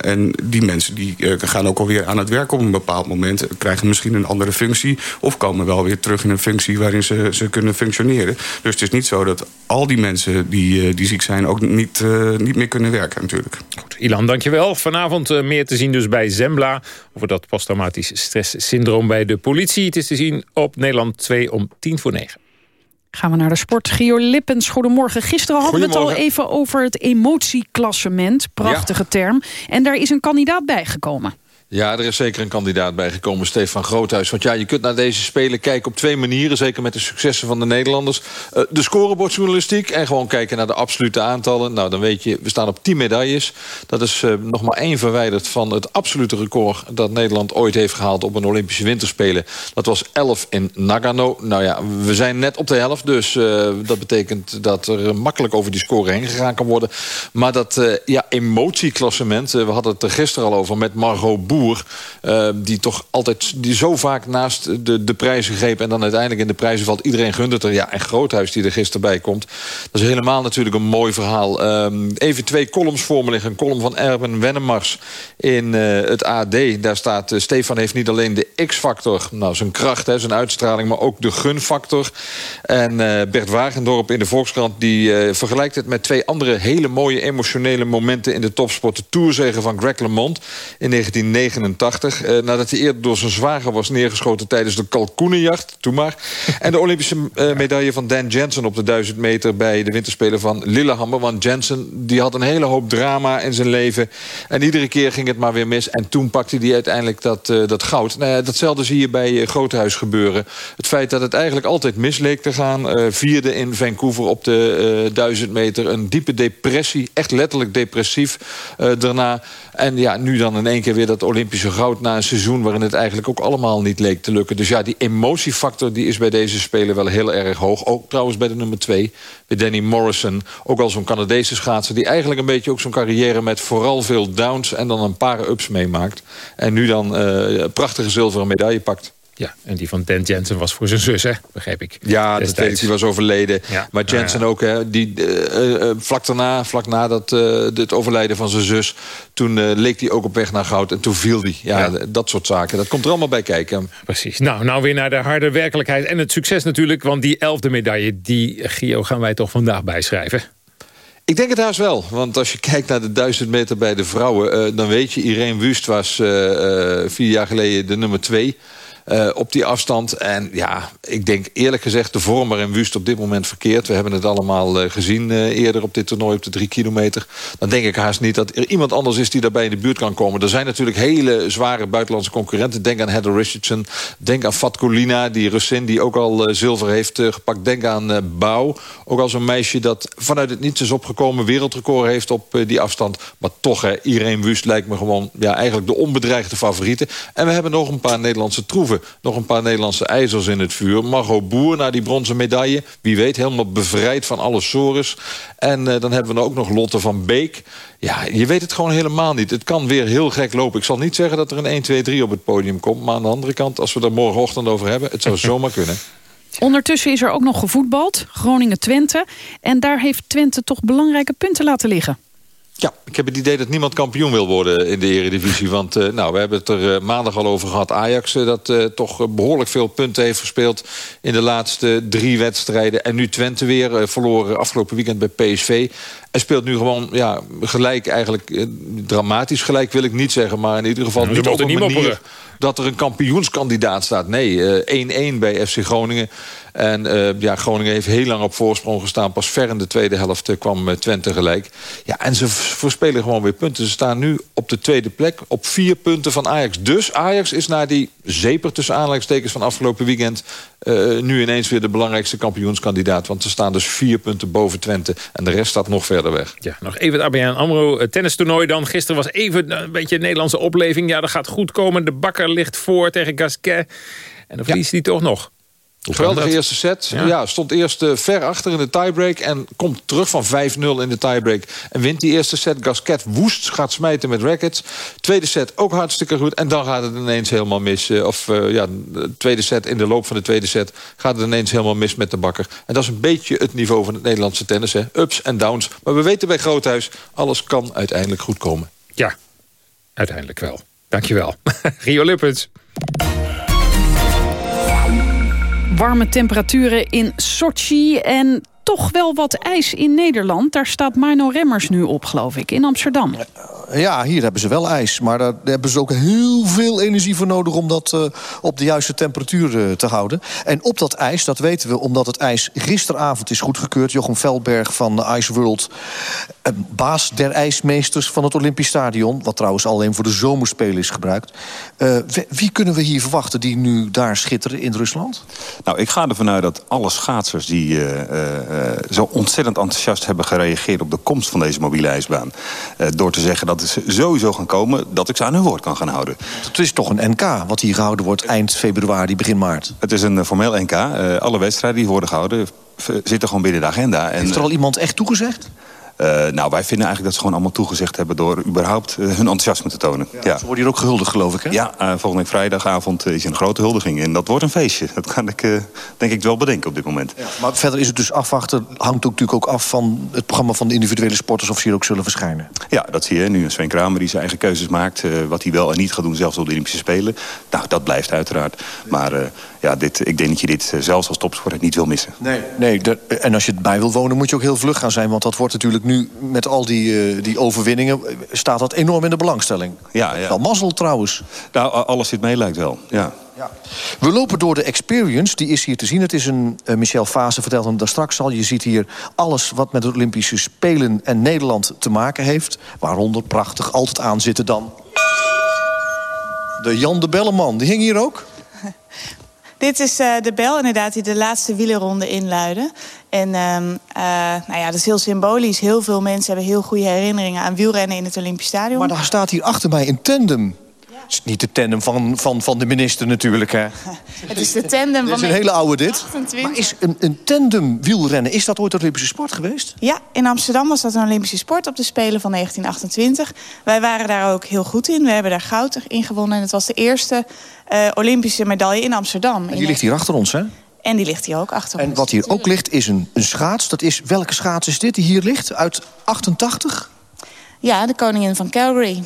en die mensen die gaan ook alweer aan het werk op een bepaald moment. Krijgen misschien een andere functie. Of komen wel weer terug in een functie waarin ze, ze kunnen functioneren. Dus het is niet zo dat al die mensen die, die ziek zijn ook niet, niet meer kunnen werken natuurlijk. Goed, Ilan, dankjewel. Vanavond uh, meer te zien dus bij Zembla... over dat posttraumatisch stresssyndroom bij de politie. Het is te zien op Nederland 2 om tien voor negen. Gaan we naar de sport. Gio Lippens, goedemorgen. Gisteren hadden we het al even over het emotieklassement. Prachtige ja. term. En daar is een kandidaat bijgekomen. Ja, er is zeker een kandidaat bijgekomen, Stefan Groothuis. Want ja, je kunt naar deze spelen kijken op twee manieren. Zeker met de successen van de Nederlanders. Uh, de scorebordjournalistiek en gewoon kijken naar de absolute aantallen. Nou, dan weet je, we staan op 10 medailles. Dat is uh, nog maar één verwijderd van het absolute record... dat Nederland ooit heeft gehaald op een Olympische Winterspelen. Dat was 11 in Nagano. Nou ja, we zijn net op de helft. Dus uh, dat betekent dat er makkelijk over die score heen gegaan kan worden. Maar dat ja, emotieklassement, we hadden het er gisteren al over... met Margot Boer uh, die toch altijd die zo vaak naast de, de prijzen greep... en dan uiteindelijk in de prijzen valt. Iedereen gunt het er. Ja, en Groothuis die er gisteren bij komt. Dat is helemaal natuurlijk een mooi verhaal. Uh, even twee columns voor me liggen. Een column van Erben Wennemars in uh, het AD. Daar staat, Stefan heeft niet alleen de X-factor... nou, zijn kracht, hè, zijn uitstraling, maar ook de gunfactor. En Bert Wagendorp in de Volkskrant... die vergelijkt het met twee andere hele mooie emotionele momenten... in de topsport. De Tourzegen van Greg LeMond in 1990 1989. Uh, nadat hij eerder door zijn zwager was neergeschoten tijdens de kalkoenenjacht. Toen maar. En de Olympische uh, medaille van Dan Jensen op de 1000 meter... bij de winterspelen van Lillehammer. Want Jensen die had een hele hoop drama in zijn leven. En iedere keer ging het maar weer mis. En toen pakte hij uiteindelijk dat, uh, dat goud. Nou datzelfde zie je bij uh, Groothuis gebeuren. Het feit dat het eigenlijk altijd mis leek te gaan. Uh, vierde in Vancouver op de uh, 1000 meter. Een diepe depressie, echt letterlijk depressief daarna. En ja, nu dan in één keer weer dat Olympische goud... na een seizoen waarin het eigenlijk ook allemaal niet leek te lukken. Dus ja, die emotiefactor die is bij deze Spelen wel heel erg hoog. Ook trouwens bij de nummer twee, bij Danny Morrison. Ook al zo'n Canadese schaatser... die eigenlijk een beetje ook zo'n carrière met vooral veel downs... en dan een paar ups meemaakt. En nu dan uh, prachtige zilveren medaille pakt. Ja, en die van Dan Jensen was voor zijn zus, hè? begreep ik. Ja, dat weet ik, die was overleden. Ja. Maar Jensen ja. ook, hè, die, uh, uh, vlak daarna, vlak na dat, uh, het overlijden van zijn zus... toen leek hij ook op weg naar goud en toen viel hij. Ja, dat soort zaken, dat komt er allemaal bij kijken. Precies. Nou, nou weer naar de harde werkelijkheid en het succes natuurlijk... want die elfde medaille, die, Gio, gaan wij toch vandaag bijschrijven? Ik denk het haast wel. Want als je kijkt naar de 1000 meter bij de vrouwen... Dan weet je, Irene Wust was vier jaar geleden de nummer twee... Uh, op die afstand. En ja, ik denk eerlijk gezegd de vorm waarin Wust op dit moment verkeert. We hebben het allemaal uh, gezien uh, eerder op dit toernooi op de drie kilometer. Dan denk ik haast niet dat er iemand anders is die daarbij in de buurt kan komen. Er zijn natuurlijk hele zware buitenlandse concurrenten. Denk aan Heather Richardson. Denk aan Fatkolina, die Russin die ook al zilver heeft gepakt. Denk aan Bouw. Ook al zo'n meisje dat vanuit het niets is opgekomen. Wereldrecord heeft op die afstand. Maar toch, Irene Wust lijkt me gewoon ja, eigenlijk de onbedreigde favoriete. En we hebben nog een paar Nederlandse troeven nog een paar Nederlandse ijzers in het vuur. Margot Boer naar die bronzen medaille. Wie weet, helemaal bevrijd van alle sores. En uh, dan hebben we ook nog Lotte van Beek. Ja, je weet het gewoon helemaal niet. Het kan weer heel gek lopen. Ik zal niet zeggen dat er een 1, 2, 3 op het podium komt. Maar aan de andere kant, als we er morgenochtend over hebben... het zou zomaar kunnen. Ondertussen is er ook nog gevoetbald. Groningen-Twente. En daar heeft Twente toch belangrijke punten laten liggen. Ja, ik heb het idee dat niemand kampioen wil worden in de eredivisie. Want uh, nou, we hebben het er uh, maandag al over gehad. Ajax uh, dat toch behoorlijk veel punten heeft gespeeld... in de laatste drie wedstrijden. En nu Twente weer verloren afgelopen weekend bij PSV. En speelt nu gewoon ja, gelijk eigenlijk... dramatisch gelijk wil ik niet zeggen, maar in ieder geval... Niet op een manier mopperen. dat er een kampioenskandidaat staat. Nee, 1-1 bij FC Groningen. En uh, ja, Groningen heeft heel lang op voorsprong gestaan. Pas ver in de tweede helft uh, kwam uh, Twente gelijk. Ja, en ze verspelen gewoon weer punten. Ze staan nu op de tweede plek op vier punten van Ajax. Dus Ajax is naar die zeper tussen aanleidingstekens van afgelopen weekend... nu ineens weer de belangrijkste kampioenskandidaat. Want ze staan dus vier punten boven Twente. En de rest staat nog verder weg. Ja, nog even het ABN AMRO tennistoernooi dan. Gisteren was even een beetje een Nederlandse opleving. Ja, dat gaat goed komen. De bakker ligt voor tegen Gasquet. En dan verliest ja. hij toch nog. Geweldige eerste set. Ja. ja stond eerst uh, ver achter in de tiebreak. En komt terug van 5-0 in de tiebreak. En wint die eerste set. Gasquet woest gaat smijten met rackets. Tweede set ook hartstikke goed. En dan gaat het ineens helemaal mis. Uh, of uh, ja, de tweede set, in de loop van de tweede set... gaat het ineens helemaal mis met de bakker. En dat is een beetje het niveau van het Nederlandse tennis. Hè. Ups en downs. Maar we weten bij Groothuis... alles kan uiteindelijk goed komen. Ja, uiteindelijk wel. Dankjewel. Rio Lippens warme temperaturen in Sochi en toch wel wat ijs in Nederland. Daar staat Mino Remmers nu op, geloof ik, in Amsterdam. Ja, hier hebben ze wel ijs. Maar daar hebben ze ook heel veel energie voor nodig... om dat uh, op de juiste temperatuur uh, te houden. En op dat ijs, dat weten we omdat het ijs gisteravond is goedgekeurd. Jochem Veldberg van Ice World, uh, baas der ijsmeesters van het Olympisch Stadion... wat trouwens alleen voor de zomerspelen is gebruikt. wie kunnen we hier verwachten die nu daar schitteren in Rusland? Nou, ik ga ervan uit dat alle schaatsers die zo ontzettend enthousiast hebben gereageerd... op de komst van deze mobiele ijsbaan... door te zeggen dat ze sowieso gaan komen... dat ik ze aan hun woord kan gaan houden. Het is toch een NK wat hier gehouden wordt eind februari, begin maart? Het is een uh, formeel NK. Uh, alle wedstrijden die worden gehouden zitten gewoon binnen de agenda. En, Heeft er al iemand echt toegezegd? Uh, nou, wij vinden eigenlijk dat ze gewoon allemaal toegezegd hebben... door überhaupt uh, hun enthousiasme te tonen. Ja, ja. Ze worden hier ook gehuldigd, geloof ik, hè? Ja, uh, volgende week vrijdagavond is een grote huldiging. En dat wordt een feestje. Dat kan ik, denk ik, wel bedenken op dit moment. Ja, maar verder is het dus afwachten. Hangt ook natuurlijk ook af van het programma van de individuele sporters... of ze hier ook zullen verschijnen. Ja, dat zie je. Nu Sven Kramer die zijn eigen keuzes maakt. wat hij wel en niet gaat doen, zelfs op de Olympische Spelen. Nou, dat blijft uiteraard. Maar ja, dit, ik denk dat je dit eh, zelfs als topsporter niet wil missen. Nee, nee de, en als je erbij wil wonen moet je ook heel vlug gaan zijn. Want dat wordt natuurlijk nu met al die, uh, die overwinningen... staat dat enorm in de belangstelling. Ja, ja. Wel mazzel trouwens. Nou, alles zit mee lijkt wel, ja. Ja. We lopen door de experience, die is hier te zien. Het is een, uh, Michel Fase vertelde hem daar straks al. Je ziet hier alles wat met de Olympische Spelen en Nederland te maken heeft. Waaronder prachtig altijd aan zitten dan... De Jan de Belleman, die hing hier ook? Dit is uh, de bel, inderdaad, die de laatste wielerronde inluiden. En uh, uh, nou ja, dat is heel symbolisch. Heel veel mensen hebben heel goede herinneringen aan wielrennen in het Olympisch Stadion. Maar daar staat hier achter mij een tandem. Het is niet de tandem van, van, van de minister natuurlijk, hè? Het is de tandem van... Dit is een hele oude dit. 28. Maar is een, een tandem wielrennen, is dat ooit een Olympische sport geweest? Ja, in Amsterdam was dat een Olympische sport op de Spelen van 1928. Wij waren daar ook heel goed in. We hebben daar goud in gewonnen. En het was de eerste uh, Olympische medaille in Amsterdam. En die ligt hier achter ons, hè? En die ligt hier ook achter en ons. En wat hier ook ligt is een, een schaats. Dat is, welke schaats is dit die hier ligt? Uit 88? Ja, de koningin van Calgary.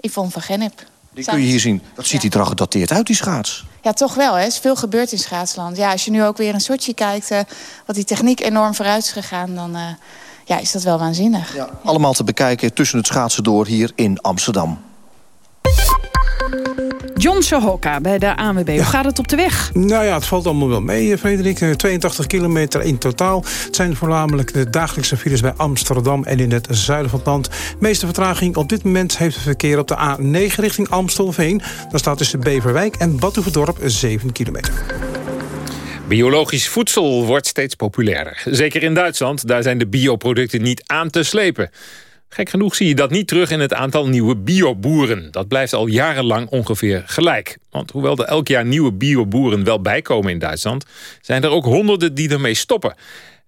Yvonne van Gennep. Die kun je hier zien. Wat ziet hij er al gedateerd uit, die schaats? Ja, toch wel. Er is veel gebeurd in schaatsland. Ja, als je nu ook weer in Sochi kijkt... Uh, wat die techniek enorm vooruit is gegaan... dan uh, ja, is dat wel waanzinnig. Ja, allemaal te bekijken tussen het schaatsen door hier in Amsterdam. John Sohoka bij de ANWB. Hoe gaat het op de weg? Nou ja, het valt allemaal wel mee, Frederik. 82 kilometer in totaal. Het zijn voornamelijk de dagelijkse files bij Amsterdam... en in het zuiden van het land. De meeste vertraging op dit moment heeft het verkeer op de A9 richting Amstelveen. Daar staat tussen Beverwijk en Badhoevedorp 7 kilometer. Biologisch voedsel wordt steeds populairder. Zeker in Duitsland, daar zijn de bioproducten niet aan te slepen. Gek genoeg zie je dat niet terug in het aantal nieuwe bioboeren. Dat blijft al jarenlang ongeveer gelijk. Want hoewel er elk jaar nieuwe bioboeren wel bijkomen in Duitsland... zijn er ook honderden die ermee stoppen.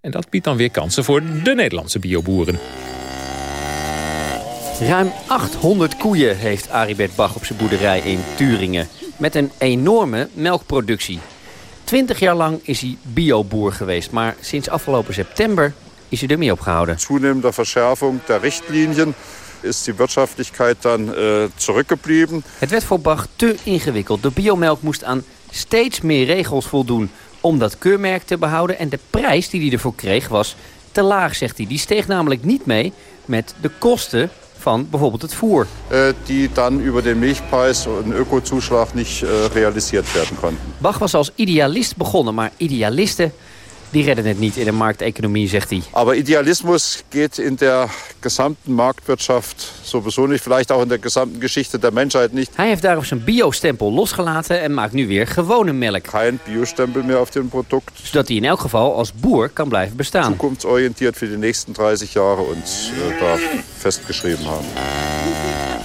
En dat biedt dan weer kansen voor de Nederlandse bioboeren. Ruim 800 koeien heeft Aribert Bach op zijn boerderij in Turingen. Met een enorme melkproductie. 20 jaar lang is hij bioboer geweest. Maar sinds afgelopen september is hij ermee opgehouden. Zunehmender Verschärfung der Richtlinien is die Wirtschaftlichkeit dan uh, zurückgeblieben. Het werd voor Bach te ingewikkeld. De biomelk moest aan steeds meer regels voldoen om dat keurmerk te behouden. En de prijs die hij ervoor kreeg was te laag, zegt hij. Die steeg namelijk niet mee met de kosten van bijvoorbeeld het voer. Uh, die dan over de Milchpreis een öko-Zuschlag niet uh, realisiert werden konnten. Bach was als idealist begonnen, maar idealisten die redden het niet in de markteconomie, zegt hij. Aber Idealismus geht in der gesamten Marktwirtschaft sowieso nicht, vielleicht auch in der gesamten Geschichte der Menschheit nicht. Hij heeft daarop zijn biostempel losgelaten en maakt nu weer gewone melk. Geen biostempel meer op dem product. Zodat hij in elk geval als boer kan blijven bestaan. Zukunftsorientiert voor de nächsten 30 jaar ons uh, daar vastgeschreven hebben.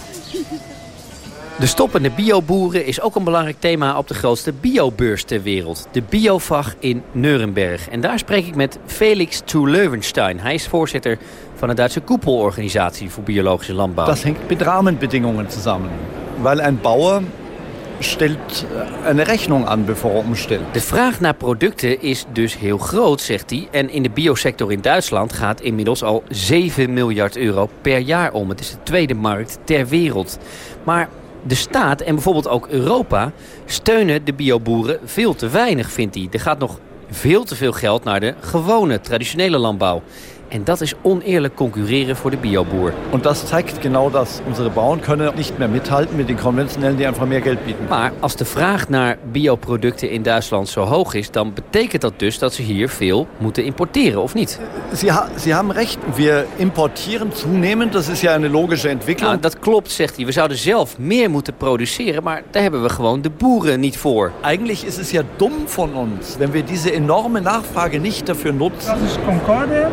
De stoppende bioboeren is ook een belangrijk thema op de grootste biobeurs ter wereld. De Biofag in Nuremberg. En daar spreek ik met Felix zu Leuwenstein. Hij is voorzitter van de Duitse koepelorganisatie voor biologische landbouw. Dat hangt met rahmenbedingungen samen. Weil een bouwer stelt een rechnung aan voor er omstelt. De vraag naar producten is dus heel groot, zegt hij. En in de biosector in Duitsland gaat inmiddels al 7 miljard euro per jaar om. Het is de tweede markt ter wereld. Maar de staat en bijvoorbeeld ook Europa steunen de bioboeren veel te weinig, vindt hij. Er gaat nog veel te veel geld naar de gewone, traditionele landbouw. En dat is oneerlijk concurreren voor de bioboer. En dat zeigt genau dat onze Bauern kunnen niet meer mithalten met de conventionellen die einfach meer geld bieden. Maar als de vraag naar bioproducten in Duitsland zo hoog is, dan betekent dat dus dat ze hier veel moeten importeren, of niet? Ha Sie haben recht. We importeren zunehmend. Dat is ja een logische ontwikkeling. Nou, dat klopt, zegt hij. We zouden zelf meer moeten produceren, maar daar hebben we gewoon de boeren niet voor. Eigenlijk is het ja dom van ons, wenn we deze enorme Nachfrage niet dafür nutzen. Dat is Concorde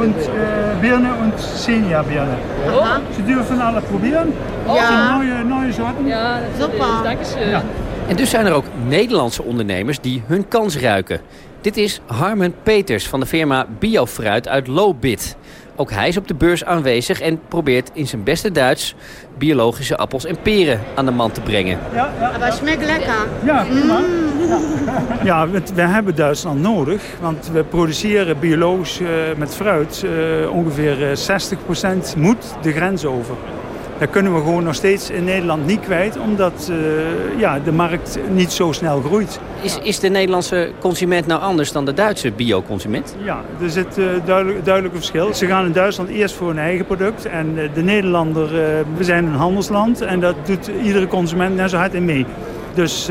und äh, Birne und Senior-Birne. Aha. Sie dürfen alle probieren. Ja. Das sind neue, neue Sorten. Ja, super. Dankeschön. Ja. En dus zijn er ook Nederlandse ondernemers die hun kans ruiken. Dit is Harmen Peters van de firma Biofruit uit Lobit. Ook hij is op de beurs aanwezig en probeert in zijn beste Duits biologische appels en peren aan de man te brengen. Ja, ja. Maar het smaakt lekker. Ja, prima. Ja, we, we, hebben Duitsland nodig, want we produceren biologisch uh, met fruit uh, ongeveer 60% moet de grens over. Dat kunnen we gewoon nog steeds in Nederland niet kwijt... omdat ja, de markt niet zo snel groeit. Is, is de Nederlandse consument nou anders dan de Duitse bioconsument? Ja, er zit uh, duidelijk, duidelijk verschil. Ze gaan in Duitsland eerst voor hun eigen product. En de Nederlander, we zijn een handelsland. En dat doet iedere consument net zo hard in mee. Dus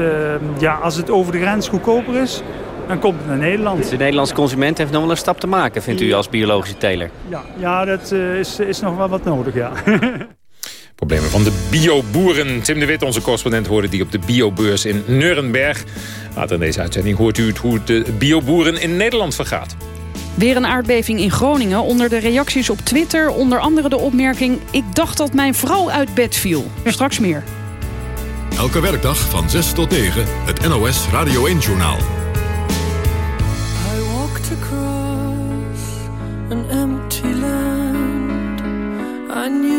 ja, als het over de grens goedkoper is, dan komt het naar Nederland. De Nederlandse consument heeft nog wel een stap te maken, vindt u als biologische teler? Ja, ja dat is, is nog wel wat nodig, ja. Problemen van de bioboeren. Tim de Wit, onze correspondent, hoorde die op de biobeurs in Nuremberg. Later in deze uitzending hoort u het hoe de bioboeren in Nederland vergaat. Weer een aardbeving in Groningen. Onder de reacties op Twitter onder andere de opmerking... ik dacht dat mijn vrouw uit bed viel. Straks meer. Elke werkdag van 6 tot 9 het NOS Radio 1-journaal. an empty land. I knew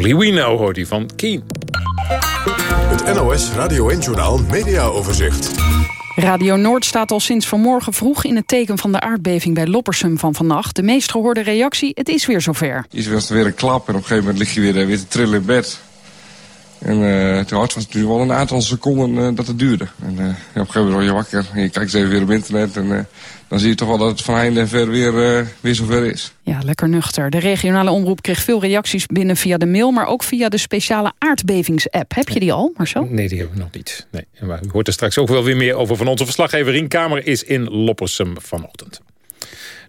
Only We Know hoort hij van Keen. Het NOS Radio 1-journaal Media Overzicht. Radio Noord staat al sinds vanmorgen vroeg in het teken van de aardbeving bij Loppersum van vannacht. De meest gehoorde reactie, het is weer zover. Iets was er weer een klap en op een gegeven moment lig je weer, eh, weer te trillen in bed. En uh, was het nu wel een aantal seconden eh, dat het duurde. En eh, op een gegeven moment word je wakker en je kijkt eens even weer op internet. En eh, dan zie je toch wel dat het van heinde en ver weer, weer zover is. Ja, lekker nuchter. De regionale omroep kreeg veel reacties binnen via de mail... maar ook via de speciale aardbevingsapp. Heb je die al, Marcel? Nee, die hebben we nog niet. Nee. Maar u hoort er straks ook wel weer meer over van onze verslaggever. Rien Kamer is in Loppersum vanochtend.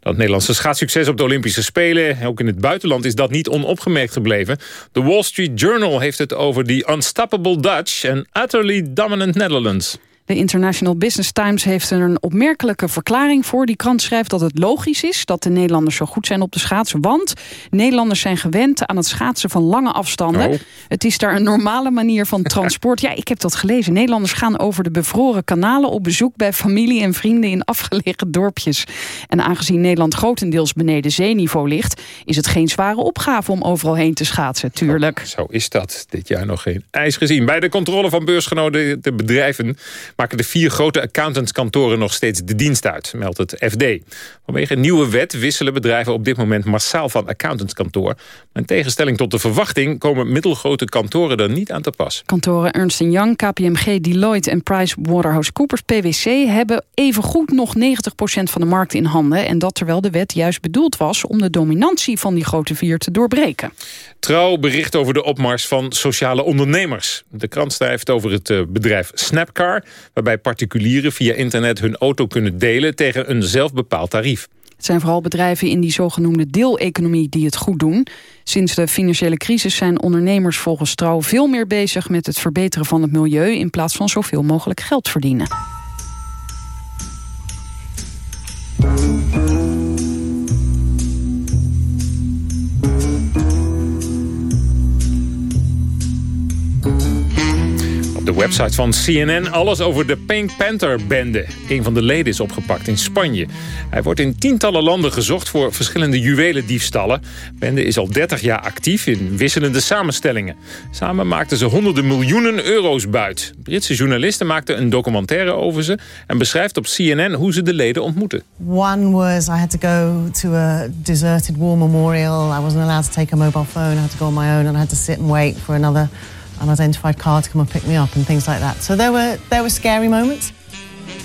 Dat Nederlandse schaatssucces op de Olympische Spelen... ook in het buitenland is dat niet onopgemerkt gebleven. De Wall Street Journal heeft het over the unstoppable Dutch... and utterly dominant Netherlands. De International Business Times heeft er een opmerkelijke verklaring voor. Die krant schrijft dat het logisch is dat de Nederlanders zo goed zijn op de schaats. Want Nederlanders zijn gewend aan het schaatsen van lange afstanden. Oh. Het is daar een normale manier van transport. ja, ik heb dat gelezen. Nederlanders gaan over de bevroren kanalen op bezoek bij familie en vrienden in afgelegen dorpjes. En aangezien Nederland grotendeels beneden zeeniveau ligt, is het geen zware opgave om overal heen te schaatsen, tuurlijk. Zo is dat. Dit jaar nog geen ijs gezien. Bij de controle van beursgenoten bedrijven maken de vier grote accountantskantoren nog steeds de dienst uit, meldt het FD. Vanwege een nieuwe wet wisselen bedrijven op dit moment massaal van accountantskantoor. Maar in tegenstelling tot de verwachting komen middelgrote kantoren er niet aan te pas. Kantoren Ernst Young, KPMG, Deloitte en PricewaterhouseCoopers PwC hebben evengoed nog 90% van de markt in handen. En dat terwijl de wet juist bedoeld was om de dominantie van die grote vier te doorbreken. Trouw bericht over de opmars van sociale ondernemers. De krant schrijft over het eh, bedrijf Snapcar... waarbij particulieren via internet hun auto kunnen delen... tegen een zelfbepaald tarief. Het zijn vooral bedrijven in die zogenoemde deeleconomie die het goed doen. Sinds de financiële crisis zijn ondernemers volgens Trouw veel meer bezig met het verbeteren van het milieu... in plaats van zoveel mogelijk geld verdienen. Website van CNN alles over de Pink Panther-bende. Een van de leden is opgepakt in Spanje. Hij wordt in tientallen landen gezocht voor verschillende juwelendiefstallen. De bende is al 30 jaar actief in wisselende samenstellingen. Samen maakten ze honderden miljoenen euro's buit. Britse journalisten maakten een documentaire over ze... en beschrijft op CNN hoe ze de leden ontmoeten. One was I had to go to a deserted war memorial. I wasn't allowed to take a mobile phone. I had to go on my own and I had to sit and wait for another unidentified car to come and pick me up and things like that. So there were there were scary moments.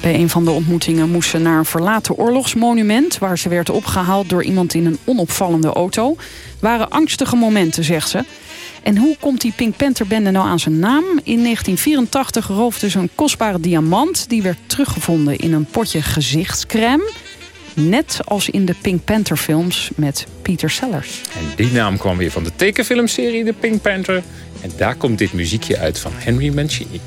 Bij een van de ontmoetingen moest ze naar een verlaten oorlogsmonument... waar ze werd opgehaald door iemand in een onopvallende auto. Het waren angstige momenten, zegt ze. En hoe komt die Pink Panther-bende nou aan zijn naam? In 1984 roofde ze een kostbare diamant... die werd teruggevonden in een potje gezichtscrème. Net als in de Pink Panther-films met Peter Sellers. En die naam kwam weer van de tekenfilmserie The Pink Panther. En daar komt dit muziekje uit van Henry Mancini.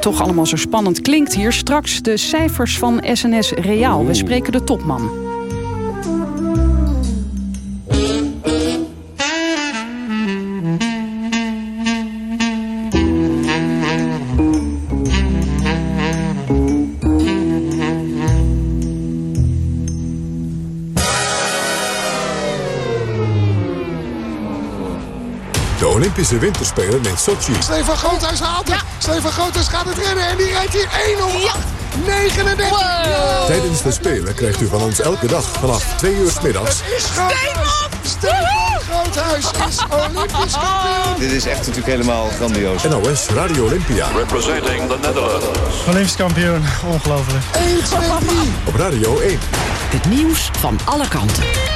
Toch allemaal zo spannend klinkt hier... straks de cijfers van SNS Reaal. We spreken de topman. Olympische Winterspelen in Sochi. Stefan Groothuis haalt het. Stefan Groothuis gaat het rennen en die rijdt hier 1 39. Ja. Tijdens de Spelen krijgt u van ons elke dag vanaf 2 uur 's middags... Groothuis. Stefan Groothuis is Olympisch kampioen. Dit is echt natuurlijk helemaal grandioos. NOS Radio Olympia. Representing the Netherlands. Olympisch kampioen, ongelooflijk. 1, 2, 3. Op Radio 1. Het nieuws van alle kanten.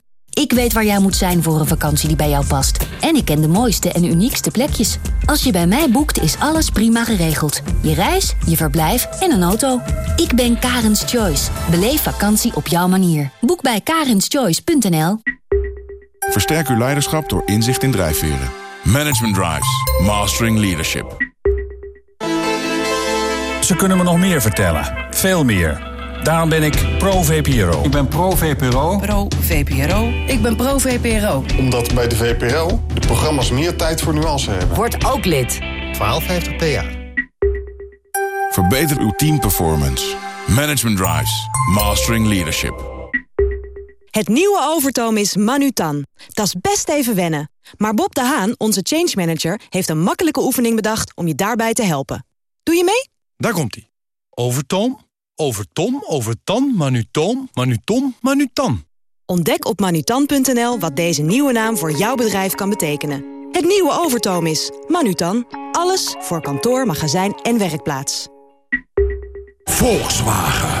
Ik weet waar jij moet zijn voor een vakantie die bij jou past. En ik ken de mooiste en uniekste plekjes. Als je bij mij boekt, is alles prima geregeld. Je reis, je verblijf en een auto. Ik ben Karens Choice. Beleef vakantie op jouw manier. Boek bij karenschoice.nl Versterk uw leiderschap door inzicht in drijfveren. Management Drives. Mastering Leadership. Ze kunnen me nog meer vertellen. Veel meer. Daarom ben ik pro-VPRO. Ik ben pro-VPRO. Pro-VPRO. Ik ben pro-VPRO. Omdat bij de VPRO de programma's meer tijd voor nuance hebben. Word ook lid. 1250 PA. Verbeter uw teamperformance. Management Drives. Mastering Leadership. Het nieuwe Overtoom is Manutan. Dat is best even wennen. Maar Bob de Haan, onze change manager, heeft een makkelijke oefening bedacht om je daarbij te helpen. Doe je mee? Daar komt-ie. Overtoom, overtom, overtan, manutoom, manutom, manutan. Ontdek op manutan.nl wat deze nieuwe naam voor jouw bedrijf kan betekenen. Het nieuwe Overtoom is Manutan. Alles voor kantoor, magazijn en werkplaats. Volkswagen.